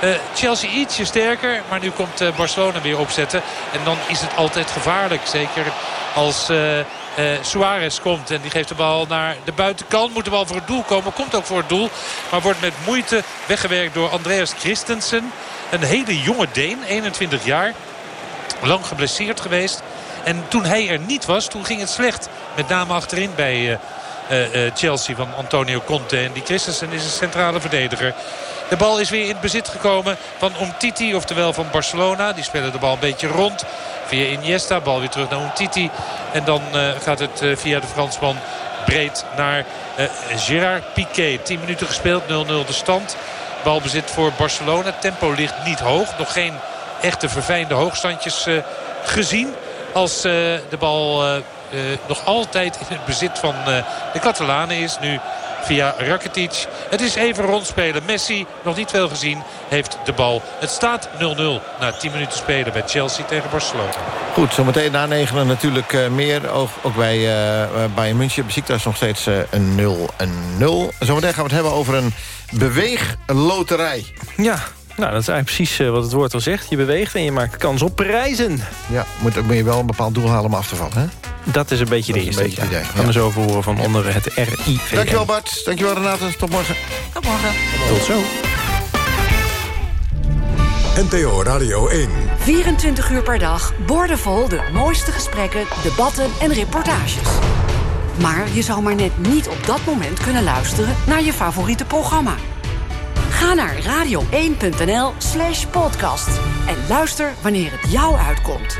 Eh, Chelsea ietsje sterker, maar nu komt eh, Barcelona weer opzetten. En dan is het altijd gevaarlijk. Zeker als Suarez komt en die geeft de bal naar de buitenkant. Moet de bal voor het doel komen, komt ook voor het doel. Maar wordt met moeite weggewerkt door Andreas Christensen. Een hele jonge Deen, 21 jaar. Lang geblesseerd geweest. En toen hij er niet was, toen ging het slecht. Met name achterin bij Chelsea van Antonio Conte. En die Christensen is een centrale verdediger. De bal is weer in het bezit gekomen van Umtiti, oftewel van Barcelona. Die spelen de bal een beetje rond. Via Iniesta, bal weer terug naar Umtiti. En dan eh, gaat het eh, via de Fransman breed naar eh Gerard Piqué. 10 minuten gespeeld, 0-0 de stand. Balbezit voor Barcelona. Tempo ligt niet hoog. Nog geen echte verfijnde hoogstandjes eh, gezien. Als eh, de bal eh, eh, nog altijd in het bezit van eh, de Catalanen is. Nu via Rakitic. Het is even rondspelen. Messi, nog niet veel gezien, heeft de bal. Het staat 0-0 na 10 minuten spelen bij Chelsea tegen Barcelona. Goed, zometeen na negenen natuurlijk eh, meer. Ook, ook bij eh Bayern München. Besiktas nog steeds eh, een 0 en 0. Zometeen gaan we het hebben over een beweegloterij. Ja, nou, dat is eigenlijk precies eh, wat het woord al zegt. Je beweegt en je maakt kans op prijzen. Ja, moet, moet je wel een bepaald doel halen om af te vallen, hè? Dat is een beetje Dat de eerste. beetje idee, Gaan ja. we zo over horen van onder het RIVM. Dankjewel Bart, dankjewel Renate, tot morgen. Tot morgen. Tot zo. NTO Radio 1. 24 uur per dag, boordevol de mooiste gesprekken, debatten en reportages. Maar je zou maar net niet op dat moment kunnen luisteren naar je favoriete programma. Ga naar radio1.nl slash podcast en luister wanneer het jou uitkomt.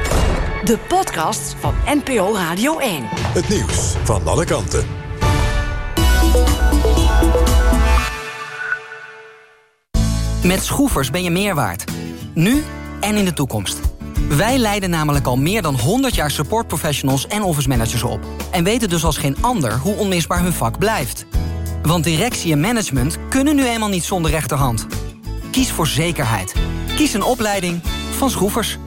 De podcast van NPO Radio 1. Het nieuws van alle kanten. Met Schroefers ben je meer waard. Nu en in de toekomst. Wij leiden namelijk al meer dan 100 jaar supportprofessionals en office managers op. En weten dus als geen ander hoe onmisbaar hun vak blijft. Want directie en management kunnen nu eenmaal niet zonder rechterhand. Kies voor zekerheid. Kies een opleiding van Schroefers.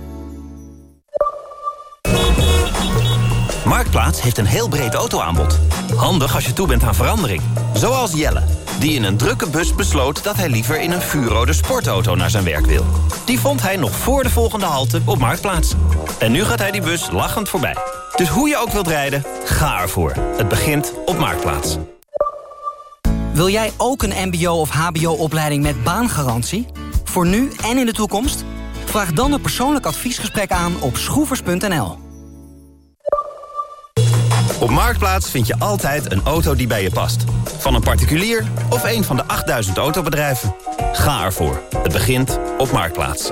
Marktplaats heeft een heel breed autoaanbod. Handig als je toe bent aan verandering. Zoals Jelle, die in een drukke bus besloot... dat hij liever in een vuurrode sportauto naar zijn werk wil. Die vond hij nog voor de volgende halte op Marktplaats. En nu gaat hij die bus lachend voorbij. Dus hoe je ook wilt rijden, ga ervoor. Het begint op Marktplaats. Wil jij ook een mbo- of hbo-opleiding met baangarantie? Voor nu en in de toekomst? Vraag dan een persoonlijk adviesgesprek aan op schroevers.nl. Op Marktplaats vind je altijd een auto die bij je past. Van een particulier of een van de 8000 autobedrijven. Ga ervoor. Het begint op Marktplaats.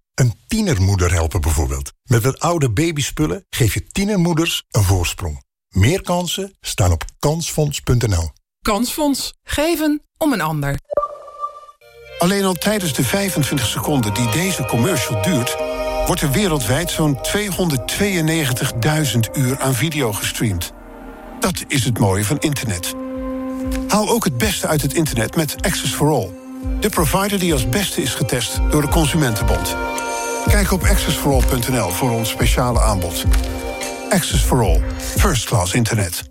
Een tienermoeder helpen bijvoorbeeld. Met wat oude babyspullen geef je tienermoeders een voorsprong. Meer kansen staan op kansfonds.nl. Kansfonds. Geven om een ander. Alleen al tijdens de 25 seconden die deze commercial duurt... wordt er wereldwijd zo'n 292.000 uur aan video gestreamd. Dat is het mooie van internet. Haal ook het beste uit het internet met Access for All. De provider die als beste is getest door de Consumentenbond. Kijk op accessforall.nl voor ons speciale aanbod. Access for All. First class internet.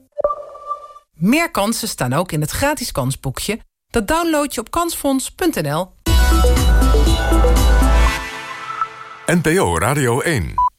Meer kansen staan ook in het gratis kansboekje. Dat download je op kansfonds.nl. NPO Radio 1